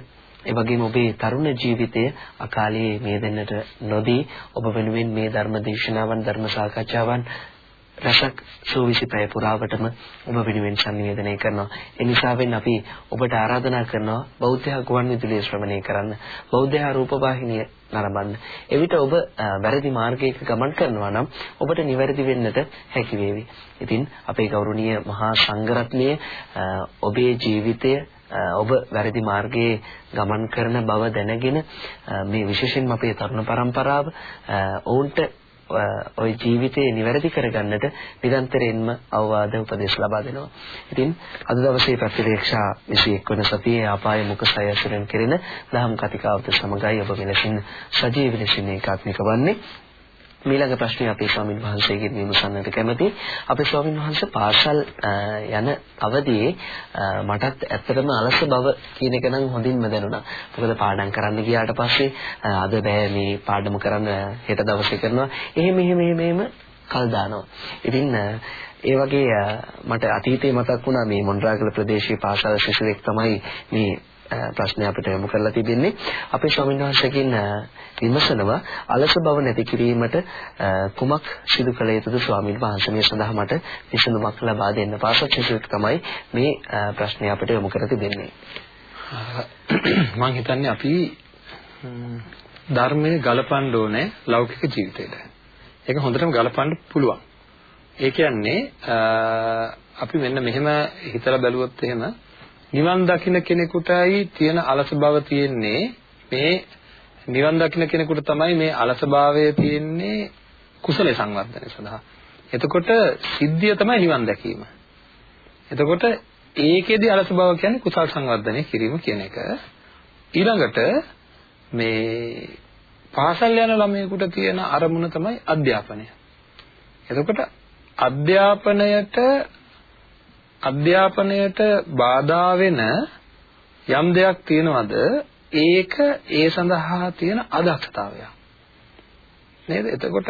ඒ වගේම ඔබේ තරුණ ජීවිතය අකාලයේ මේ දෙන්නට නොදී ඔබ වෙනුවෙන් මේ ධර්ම දේශනාවන් ධර්ම සාකච්ඡාවන් රසක් සෝවිසි පැය පුරාවටම ඔබ වෙනුවෙන් සංනිවේදනය කරනවා. ඒ නිසාවෙන් අපි ඔබට ආරාධනා කරනවා බෞද්ධ ගුවන් විදුලිය ශ්‍රවණය කරන්න. බෞද්ධ රූප වාහිනිය නරඹන්න. එවිට ඔබ වැරදි මාර්ගයක ගමන් කරනවා නම් ඔබට නිවැරදි වෙන්නට හැකි වේවි. ඉතින් අපේ ගෞරවනීය මහා සංඝරත්නය ඔබේ ජීවිතය ඔබ වැරදි මාර්ගයේ ගමන් කරන බව දැනගෙන මේ විශේෂයෙන්ම අපේ තරුණ පරම්පරාව ඔවුන්ට ওই ජීවිතේ නිවැරදි කරගන්නට නිරන්තරයෙන්ම අවවාද උපදෙස් ලබා දෙනවා. ඉතින් අද දවසේ ප්‍රතිවේක්ෂා 21 වන සතියේ ආපාය මුඛ සයසුරෙන් කෙරෙන දහම් කතිකාවත සමගයි ඔබ මෙලෙසින් සජීවී ලෙසින් ඒකාත්මික වන්නේ. මීළඟ ප්‍රශ්නේ අපේ ස්වාමින් වහන්සේගෙන් විමසන්නට කැමතියි. අපේ ස්වාමින් වහන්සේ පාසල් යන අවදියේ මටත් ඇත්තටම අලස බව කියන එක නම් හොඳින්ම දැනුණා. මොකද පාඩම් කරන්න ගියාට පස්සේ අද බෑ මේ පාඩම කරන්න හෙට දවසේ කරනවා. එහෙම එහෙම එහෙම කල් දානවා. ඉතින් ඒ වගේ මට අතීතේ මතක් වුණා මේ මොණරාගල ප්‍රදේශයේ පාසල් ශිෂ්‍යයෙක් තමයි මේ ප්‍රශ්නය අපිට යොමු කරලා තිබෙන්නේ අපේ ස්වාමීන් වහන්සේකින් විමසනවා අලස බව නැති කිරීමට කුමක් සිදු කළ යුතුද ස්වාමීන් වහන්සේ මේ සඳහා මට විසඳුමක් ලබා දෙන්න පාසච්චිසුත් තමයි මේ ප්‍රශ්නය අපිට යොමු කර තිබෙන්නේ මම හිතන්නේ අපි ධර්මයේ ගලපන්න ඕනේ ලෞකික ජීවිතේට. ඒක හොඳටම ගලපන්න පුළුවන්. ඒ කියන්නේ අපි මෙන්න මෙහෙම හිතලා බැලුවොත් එහෙම නිවන් දකින්න කෙනෙකුටයි තියෙන අලස බව තියෙන්නේ මේ නිවන් දකින්න කෙනෙකුට තමයි මේ අලසභාවය තියෙන්නේ කුසලයේ සංවර්ධනය සඳහා. එතකොට සිද්ධිය තමයි නිවන් දැකීම. එතකොට ඒකෙදි අලස බව කියන්නේ කුසල් සංවර්ධනය කිරීම කියන එක. ඊළඟට මේ පාසල් යන ළමයෙකුට තියෙන අරමුණ තමයි අධ්‍යාපනය. එතකොට අධ්‍යාපනයට අධ්‍යාපනයට බාධා වෙන යම් දෙයක් තියෙනවද ඒක ඒ සඳහා තියෙන අදක්ෂතාවය. නේද? එතකොට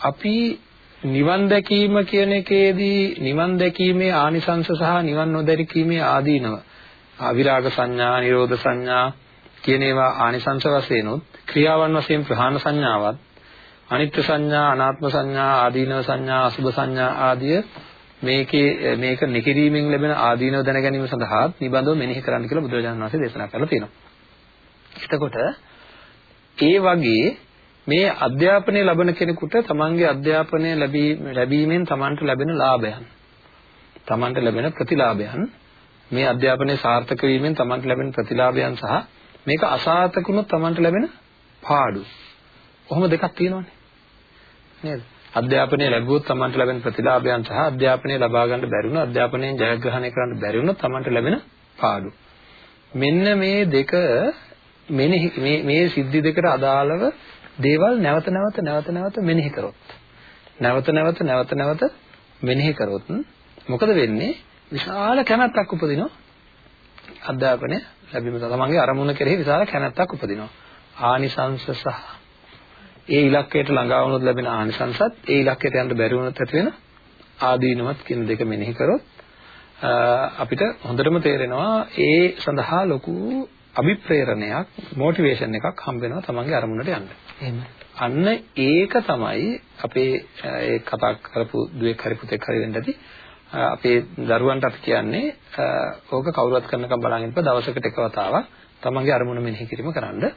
අපි නිවන් දැකීම කියන එකේදී නිවන් දැකීමේ ආනිසංස සහ නිවන් නොදැකීමේ ආදීනව අවිරාග සංඥා, නිරෝධ සංඥා කියන ඒවා ආනිසංස වශයෙන් උත් ක්‍රියාවන් වශයෙන් ප්‍රහාණ සංඥාවත් අනිත්‍ය සංඥා, අනාත්ම සංඥා, ආදීනව සංඥා, අසුභ සංඥා ආදිය මේකේ මේක නිකිරීමෙන් ලැබෙන ආදීනව දැන ගැනීම සඳහා නිබඳව මෙනෙහි කරන්න කියලා බුදුරජාණන් වහන්සේ දේශනා කරලා තියෙනවා. එතකොට ඒ වගේ මේ අධ්‍යාපනය ලබන කෙනෙකුට තමන්ගේ අධ්‍යාපනය ලැබීමෙන් තමන්ට ලැබෙන ලාභයන් තමන්ට ලැබෙන ප්‍රතිලාභයන් මේ අධ්‍යාපනයේ සාර්ථක වීමෙන් තමන්ට ලැබෙන ප්‍රතිලාභයන් සහ මේක අසාර්ථකුණොත් තමන්ට ලැබෙන පාඩු. කොහොම දෙකක් තියෙනවනේ. නේද? අධ්‍යාපනය ලැබුවොත් තමන්ට ලැබෙන ප්‍රතිලාභයන් සහ අධ්‍යාපනය ලබා ගන්න බැරි වුණොත් අධ්‍යාපනයෙන් ජයග්‍රහණය කරන්න බැරි වුණොත් තමන්ට ලැබෙන පාඩු. මෙන්න මේ දෙක මෙනෙහි මේ මේ සිද්ධි දෙකට අදාළව දේවල් නැවත නැවත නැවත නැවත මෙනෙහි කරොත්. නැවත නැවත නැවත නැවත මෙනෙහි කරොත් මොකද වෙන්නේ? විශාල කැමැත්තක් උපදිනවා. අධ්‍යාපනය ලැබීම තමන්ගේ අරමුණ කෙරෙහි විශාල කැමැත්තක් උපදිනවා. ආනිසංස සහ ඒ ඉලක්කයට ළඟා වුණොත් ලැබෙන ආනිසංසත් ඒ ඉලක්කයට යන්න බැරි වුණොත් ඇති වෙන ආදීනවත් කියන දෙක මෙනෙහි කරොත් අපිට හොඳටම තේරෙනවා ඒ සඳහා ලොකු අභිප්‍රේරණයක් මොටිවේෂන් එකක් හම්බ වෙනවා තමන්ගේ අරමුණට යන්න. එහෙම. අන්න ඒක තමයි අපේ ඒ කතා කරපු දුවෙක් හරි පුතෙක් හරි වෙන්න ඇති. අපේ දරුවන්ට අපි කියන්නේ ඕක කවුරුත් කරනකම් බලන් ඉන්නප දවසකට එක වතාවක් තමන්ගේ අරමුණ මෙනෙහි කිරීම කරන්න.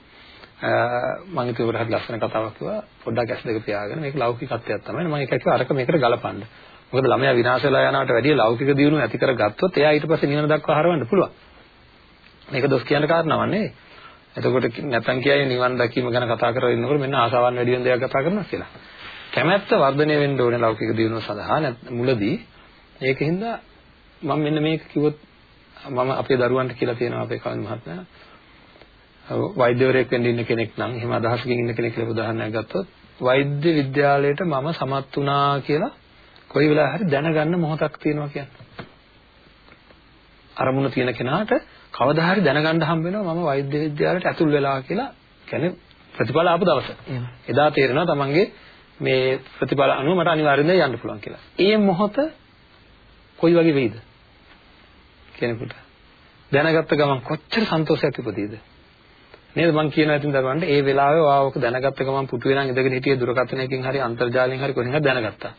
මම හිතුවේ ඔබට හරි ලස්සන කතාවක් කිව්වා. පොඩ්ඩක් ඇස් දෙක පියාගෙන මේක ලෞකිකත්වයක් තමයි. මම ඒක කිව්වා අරක මේකට ගලපන්න. මොකද ළමයා විනාශ වෙලා යනවට වැඩිය ලෞකික දියුණුව ඇති කරගත්තොත් එයා ඊට පස්සේ නිවන දක්වා හරවන්න පුළුවන්. මේක දොස් කියන කාරණාවක් නෙවෙයි. එතකොට නැත්තම් කියයි නිවන් දැකීම ගැන කතා කරගෙන ඉන්නකොට මෙන්න ආසාවන් වැඩි වෙන දේවල් කතා කරනවා කියලා. කැමැත්ත වර්ධනය වෙන්න ඕනේ ලෞකික දියුණුව සඳහා මුලදී. ඒකින්ද මම මෙන්න මේක කිව්වොත් මම අපේ දරුවන්ට කියලා තියෙනවා අපේ කවුන් මහත්මයා. වෛද්‍යවරයෙක් වෙන්න ඉන්න කෙනෙක් නම් එහෙම අදහසකින් ඉන්න කෙනෙක් කියලා උදාහරණයක් ගත්තොත් වෛද්‍ය විද්‍යාලයට මම සමත් වුණා කියලා කොයි වෙලාවක හරි දැනගන්න මොහොතක් තියෙනවා කියන්නේ. අරමුණ තියෙන කෙනාට කවදා හරි දැනගන්න හම්බ වෙනවා මම වෛද්‍ය විද්‍යාලයට ඇතුල් වෙලා කියලා කියන්නේ ප්‍රතිඵල ආපු දවස. එදා තේරෙනවා තමන්ගේ මේ ප්‍රතිඵල අනුව මට අනිවාර්යෙන්ම යන්න පුළුවන් කියලා. ඒ මොහොත කොයි වගේ වෙයිද? කෙනෙකුට දැනගත්ත ගමන් කොච්චර සන්තෝෂයක් ඉපදීද? නේද මම කියනවා ඉතින් දරුවන්ට ඒ වෙලාවේ ඔයා ඔක දැනගත්ත ගමන් පුටුවේ නම් ඉඳගෙන හිටියේ දුරකථනයකින් හරි අන්තර්ජාලයෙන් හරි කොහෙන් හරි දැනගත්තා.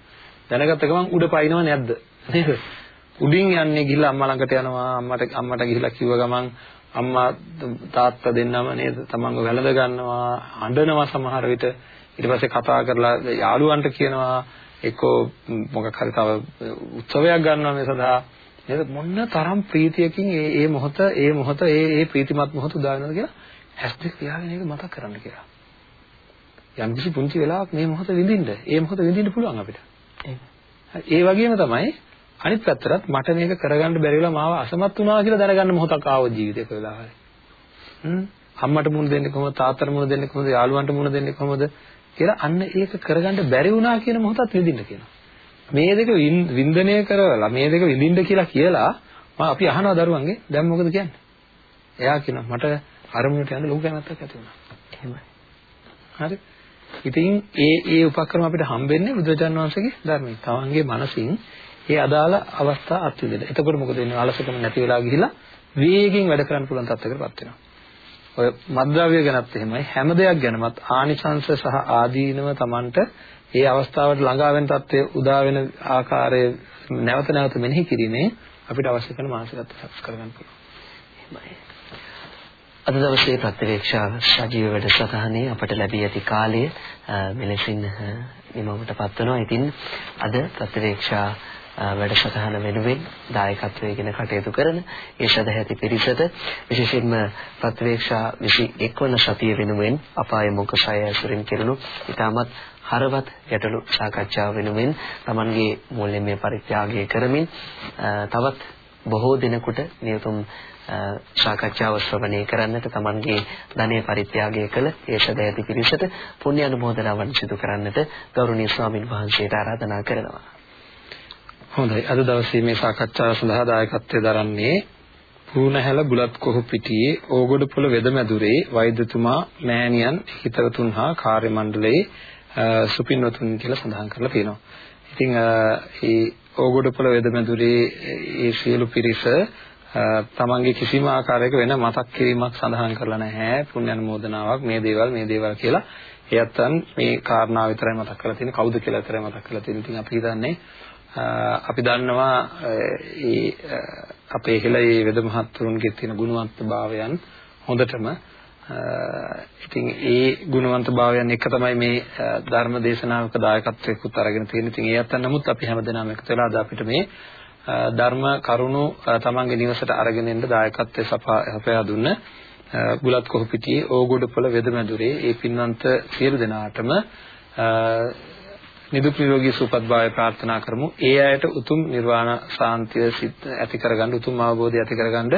දැනගත්ත ගමන් උඩ පයින්නව නැද්ද? නේද? උඩින් යන්නේ ගිහිල්ලා අම්මා ළඟට යනවා අම්මට අම්මට ගිහිල්ලා කිව්ව ගමන් අම්මා තාත්තා දෙන්නම නේද තමන්ව වැළඳ ගන්නවා අඬනවා සමහර විට ඊට පස්සේ කතා කරලා යාළුවන්ට කියනවා එක්කෝ මොකක් හරි තව උත්සවයක් ගන්නවා මේ සඳහා නේද මොන්න තරම් ප්‍රීතියකින් ඒ ඒ මොහොත ඒ මොහොත ඒ ඒ ප්‍රීතිමත් මොහොත උදා වෙනවද කියලා ඇස් දෙක පියාගෙන ඒක මතක් කරන්න කියලා. යම් කිසි පුංචි වෙලාවක් මේ මොහොත විඳින්න ඒ මොහොත විඳින්න පුළුවන් අපිට. ඒ වගේම තමයි අනිත් පැත්තට මට මේක කරගන්න බැරි වෙලා මාව අසමත් වුණා කියලා දැනගන්න මොහොතක් ආවොත් ජීවිතේක වෙලා හරි. හ්ම් අම්මට මුණ දෙන්නේ කොහොමද තාත්තට මුණ දෙන්නේ කොහොමද යාළුවන්ට මුණ දෙන්නේ කොහොමද කියලා අන්න ඒක කරගන්න බැරි වුණා කියන මොහොතත් විඳින්න කියනවා. මේ දෙක වින්දනය කරවලා මේ දෙක විඳින්න කියලා කියලා මම අපි අහනවා දරුවන්ගේ දැන් මොකද කියන්නේ? එයා කියනවා මට අරමුණට යන්න ලොකු කැමැත්තක් ඇති වුණා. එහෙමයි. හරි. ඉතින් ඒ ඒ උපක්‍රම අපිට හම්බෙන්නේ බුදුරජාණන් වහන්සේගේ ධර්මයෙන්. තවන්ගේ මනසින් ඒ අදාළ අවස්ථා අත්විඳින්න. එතකොට මොකද වෙන්නේ? අලසකම නැති වෙලා ගිහිලා වේගෙන් වැඩ කරන්න පුළුවන් තත්ත්වයකටපත් වෙනවා. ඔය මද්ද්‍රව්‍ය ගැනත් එහෙමයි හැම දෙයක් ගැනමත් ආනිසංශ සහ ආදීනව Tamanට ඒ අවස්ථාවට ළඟා වෙන තත්ත්වයේ උදා වෙන ආකාරය නැවත නැවත මෙනෙහි කිරීමේ අපිට අවශ්‍ය කරන මානසිකත්වය සකස් කරගන්න පුළුවන්. එහෙමයි. අද දවසේ ප්‍රතිවේක්ෂාව සජීව වැඩසටහනේ අපට ලැබී ඇති කාලය මෙලෙසින් නිමවටපත් වෙනවා. ඉතින් අද ප්‍රතිවේක්ෂා වැඩසටහන වෙනුවෙන් දායකත්වයෙන් කටයුතු කරන ඒ සදැහැති පිරිසට විශේෂයෙන්ම ප්‍රතිවේක්ෂා 21 වන සතිය වෙනුවෙන් අපාය මොක සය ඇසුරින් කෙරුණු ඉතාමත් හරවත් ගැටලු සාකච්ඡාව වෙනුවෙන් Tamanගේ මූල්‍යමය පරිත්‍යාගය කරමින් තවත් බොහෝ දිනකට නියුතුම් සාකච්ඡාව ශ්‍රවණය කරන්නට Tamanගේ ධනය පරිත්‍යාගය කළ ඒ සදැහැති පිරිසට පුණ්‍ය අනුමෝදනාවන් සිදු කරන්නට ගෞරවනීය ස්වාමින් වහන්සේට ආරාධනා කරනවා හොඳයි අද දවසේ මේ සාකච්ඡාව සඳහා දායකත්වයෙන් දරන්නේ පූර්ණහැල බුලත් කොහු පිටියේ ඕගොඩපොළ වෙදමැදුරේ වෛද්‍යතුමා මෑණියන් හිතවතුන් හා කාර්ය මණ්ඩලයේ සුපින්වතුන් කියලා සඳහන් කරලා තියෙනවා. ඉතින් මේ ඕගොඩපොළ වෙදමැදුරේ ඒ සියලු පිරිස තමන්ගේ කිසිම ආකාරයක වෙන මතක් කිරීමක් සඳහන් කරලා නැහැ. පුණ්‍ය අනුමෝදනාවක් මේ දේවල් මේ දේවල් කියලා. එයත්න් මේ කාරණා විතරයි මතක් කරලා තියෙන්නේ. කවුද කියලා විතරයි මතක් කරලා තියෙන්නේ. ඉතින් අපි හිතන්නේ අපි දන්නවා ඒ අපේ හෙළයේ වෙද මහත්තුරුන්ගේ තියෙන ගුණවන්තභාවයන් හොඳටම ඉතින් ඒ ගුණවන්තභාවයන් එක තමයි මේ ධර්ම දේශනාවක දායකත්වයකුත් අරගෙන තියෙන්නේ. ඉතින් ඒ අතන නමුත් අපි හැමදෙනාම එකතු වෙලා අද අපිට මේ ධර්ම කරුණු තමන්ගේ නිවසට අරගෙන එන්න දායකත්වයේ සපයා දුන්න බුලත් කොහොපිටියේ ඕගොඩපොළ වෙදමැදුරේ ඒ පින්වන්ත සියලු දෙනාටම නිදුක් නිරෝගී සුවපත් භාවය ප්‍රාර්ථනා කරමු. ඒ අයට උතුම් නිර්වාණ සාන්තිය සිත් ඇති කරගන්න උතුම් අවබෝධය ඇති කරගන්න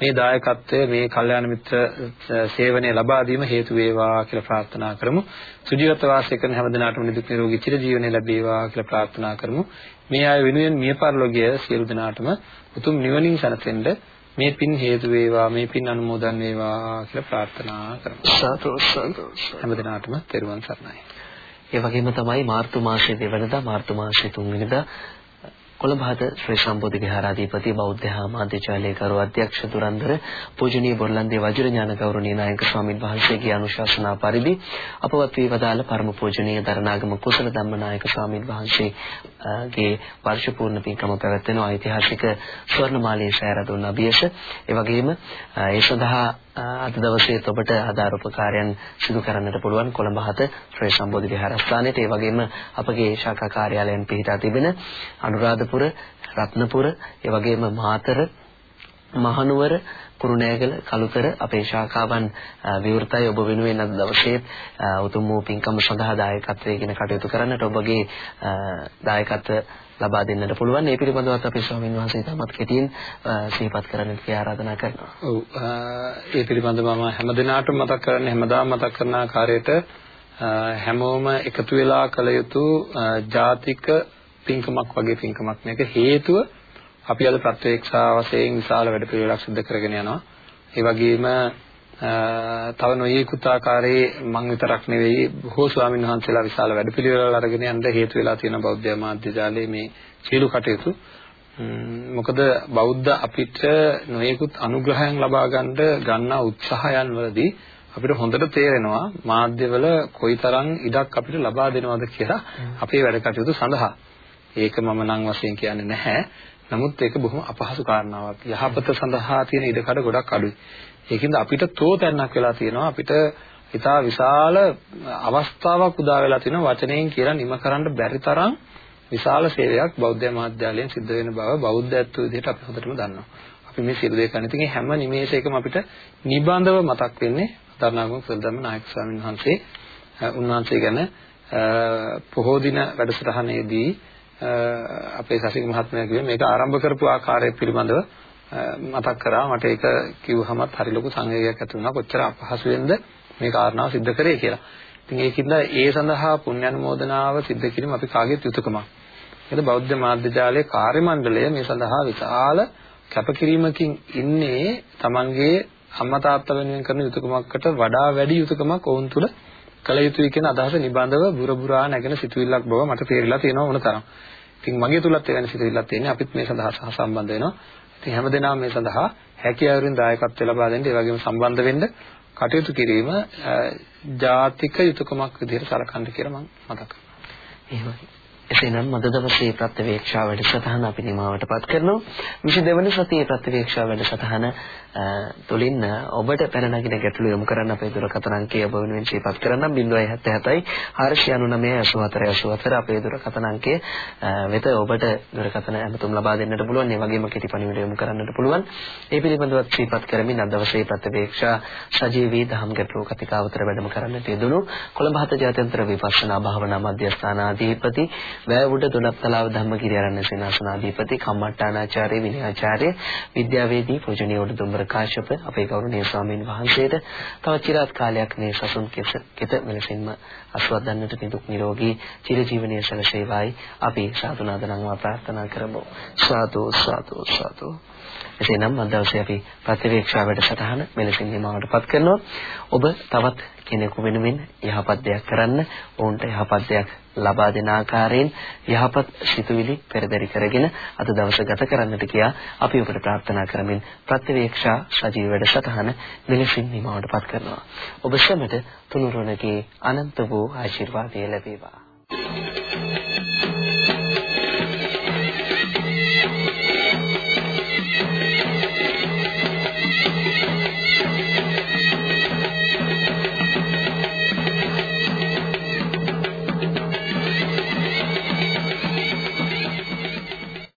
මේ දායකත්වය මේ කල්යාණ මිත්‍ර සේවනය ලබා දීම හේතු වේවා කියලා ප්‍රාර්ථනා කරමු. සුජීවත වාසය කරන හැම දිනාටම නිදුක් නිරෝගී චිර ජීවනය ලැබේවා කියලා ප්‍රාර්ථනා කරමු. මේ අය වෙනුවෙන් මිය පරලෝකීය සියලු දිනාටම උතුම් නිවනින් සැනසෙන්න මේ පින් හේතු වේවා මේ පින් අනුමෝදන් වේවා කියලා ප්‍රාර්ථනා කරමු. සාදු සාදු හැම දිනාටම තෙරුවන් සරණයි. ඒ වගේම තමයි මාර්තු මාසයේ දෙවනදා මාර්තු මාසයේ තුන්වෙනිදා කොළඹ හත ශ්‍රී සම්බෝධි විහාරාධිපති බෞද්ධ ආමාත්‍යාලයේ කරු අධ්‍යක්ෂ දුරන්දර පූජනීය බොරලන්දේ වජිරඥාන ගෞරවනීය නායක ස්වාමින් වහන්සේගේ අනුශාසනා පරිදි අපවත් වී වදාළ පරම පූජනීය දරණාගම කුසල ධම්මනායක ස්වාමින් වහන්සේගේ වර්ෂ පූර්ණ පින්කම පැවැත්වෙන ඓතිහාසික ස්වර්ණමාලී සෑරදුන් අභියස. ඒ වගේම ඒ සඳහා අද දවසේ ඔබට ආධාරෝපකාරයන් සිදු කරන්නට පුළුවන් කොළඹ හත ශ්‍රී සම්බෝධි විහාරස්ථානයේ ඒ වගේම අපගේ ශාඛා කාර්යාලයන් පිහිටා තිබෙන අනුරාධපුර රත්නපුර ඒ වගේම මාතර මහනුවර කුරුණෑගල කලුතර අපේ ශාඛාවන් විවෘතයි. ඔබ වෙනුවෙන් අද දවසේ උතුම් වූ පින්කම සඳහා දායකත්වයෙන් කටයුතු කරන්නට ඔබගේ දායකත්ව ලබා දෙන්නට පුළුවන්. ඒ පිළිබඳවත් අපි ස්වාමීන් වහන්සේ තමත් කෙටියෙන් සිහිපත් කරන්න කියලා ආරාධනා කරනවා. ඔව්. ඒ පිළිබඳව මම හැමදිනාටම මතක් කරන්නේ හැමදාම මතක් කරන ආකාරයට හැමෝම එකතු වෙලා කළ යුතු ජාතික පින්කමක් වගේ පින්කමක් මේක හේතුව අපි අද ප්‍රත්‍යක්ෂා වශයෙන් විශාල වැඩ පිළිවෙලක් සිදු කරගෙන යනවා. ඒ වගේම තව නොයෙකුත් ආකාරයේ මම විතරක් නෙවෙයි බොහෝ ස්වාමීන් වහන්සේලා විශාල වැඩපිළිවෙළවල් අරගෙන යන්න හේතු වෙලා තියෙන බෞද්ධ මාධ්‍ය ජාලයේ මේ සීල කටයුතු මොකද බෞද්ධ අපිට නොයෙකුත් අනුග්‍රහයන් ලබා ගන්න ගන්නා උත්සාහයන් වලදී අපිට හොඳට තේරෙනවා මාධ්‍යවල කොයිතරම් ඉඩක් අපිට ලබා දෙනවද කියලා අපේ වැඩ කටයුතු සඳහා. ඒක මම නම් වශයෙන් කියන්නේ නැහැ. නමුත් ඒක බොහොම අපහසු කාරණාවක්. යහපත සඳහා තියෙන ඉඩකඩ ගොඩක් අඩුයි. ඒකින්ද අපිට තෝතැන්නක් වෙලා තියෙනවා. අපිට ඉතා විශාල අවස්ථාවක් උදා වෙලා තියෙනවා වචනයෙන් කියලා නිම කරන්න බැරි තරම් විශාල සේවයක් බෞද්ධ මහාවිද්‍යාලයෙන් සිද්ධ වෙන බව බෞද්ධත්ව විදිහට අපි හොඳටම දන්නවා. අපි මේ සියලු දේ කරන ඉතින් හැම නිමේෂයකම අපිට නිබඳව මතක් වෙන්නේ තරණාගම සල්දම්ම නායක ස්වාමීන් වහන්සේ. උන්වහන්සේ ගැන පොහෝ දින වැඩසටහනේදී අපේ සසික මහත්මයා කිව්වේ මේක ආරම්භ කරපු ආකාරය පිළිබඳව මතක් කරා මට ඒක කිව්වහමත් හරි ලොකු සංවේගයක් ඇති වුණා කොච්චර අපහසුවෙන්ද මේ කාරණාව සිද්ධ කරේ කියලා. ඉතින් ඒකින්ද ඒ සඳහා පුණ්‍යනුමෝදනාව සිද්ධ කිරීම අපි කාගේත් යුතුයකමක්. ඒකද බෞද්ධ මාධ්‍ය ජාලයේ කාර්ය මණ්ඩලය මේ සඳහා විශාල කැපකිරීමකින් ඉන්නේ තමන්ගේ අම්මා තාත්තා වෙනුවෙන් කරන යුතුයකමකට වඩා වැඩි යුතුයකමක් ඔවුන් තුල කළ යුතුයි කියන අදහස නිබඳව බුරබුරා නැගෙන සිතුවිල්ලක් බව මට තේරිලා තියෙනවා මොන තරම්. ඉතින් මගේ තුලත් එවැනි සිතුවිල්ලක් තියෙනවා අපිත් මේ සඳහා සහ සම්බන්ධ වෙනවා. ඉතින් හැමදෙනාම මේ සඳහා හැකියාවරින් දායකත්වය ලබා දෙන්න, ඒ වගේම සම්බන්ධ වෙන්න කටයුතු කිරීම ජාතික යුතුයකමක් විදිහට සලකන්න කියලා මම මතක් කරනවා. එහෙමයි. එසේනම් අද දවසේ ප්‍රත්‍යවේක්ෂා වැඩසටහන අපි නිමවටපත් කරනවා. 22 වෙනි සතියේ ප්‍රත්‍යවේක්ෂා වැඩසටහන තුලින් ඔබට පැන නගින ගැටළු යොමු කරන්න අපේ දුරකථන අංකය ඔබ වෙනුවෙන් සිහිපත් කරන්නම් 077යි 499 84 84 අපේ දුරකථන අංකය වෙත ඔබට දුරකථන ඇමතුම් ලබා දෙන්නට පුළුවන්. ඒ වගේම කෙටි පණිවිඩ යොමු කරන්නට පුළුවන්. ඒ පිළිබඳව සිහිපත් කරමින් අද දවසේ ප්‍රත්‍යවේක්ෂා සජීවී දහම් ගැටළු කතිකාවතර වැඩම කරන්නට යෙදුණු කොළඹ හත ජාත්‍යන්තර විපස්සනා භාවනා මධ්‍යස්ථානාධිපති වැවුඩ දොඩප්තලාව ධම්මගිරි ආරණ්‍ය සේනාසනාධිපති කම්මට්ටානාචාර්ය විනයාචාර්ය විද්‍යාවේදී පූජනීය උඩුදුම්බර කාශ්‍යප අපේ ගෞරවනීය ස්වාමීන් වහන්සේට තවත් චිරාත් කාලයක් මේ සසුන් කෙත මෙලෙසින්ම අස්වදන්නට නිදුක් නිරෝගී චිරජීවනයේ සැලසේවායි අපි සාදුනාද නම්වා ප්‍රාර්ථනා කරමු සාදු සාදු සාදු එසේනම් අද දවසේ අපි ප්‍රතිවේක්ෂා වැඩසටහන මෙලෙසින් නිමවටපත් කරනවා. ඔබ තවත් කෙනෙකු වෙනුවෙන් යහපත් දෙයක් කරන්න, ඔවුන්ට යහපත් දෙයක් ලබා දෙන ආකාරයෙන් යහපත් සිතුවිලි පෙරදරි කරගෙන අද දවස ගත කරන්නට කියා අපි ඔබට ප්‍රාර්ථනා කරමින් ප්‍රතිවේක්ෂා සජීව වැඩසටහන මෙලෙසින් නිමවටපත් කරනවා. ඔබ සැමට තුනුරුණගේ අනන්ත වූ ආශිර්වාදය ලැබේවා.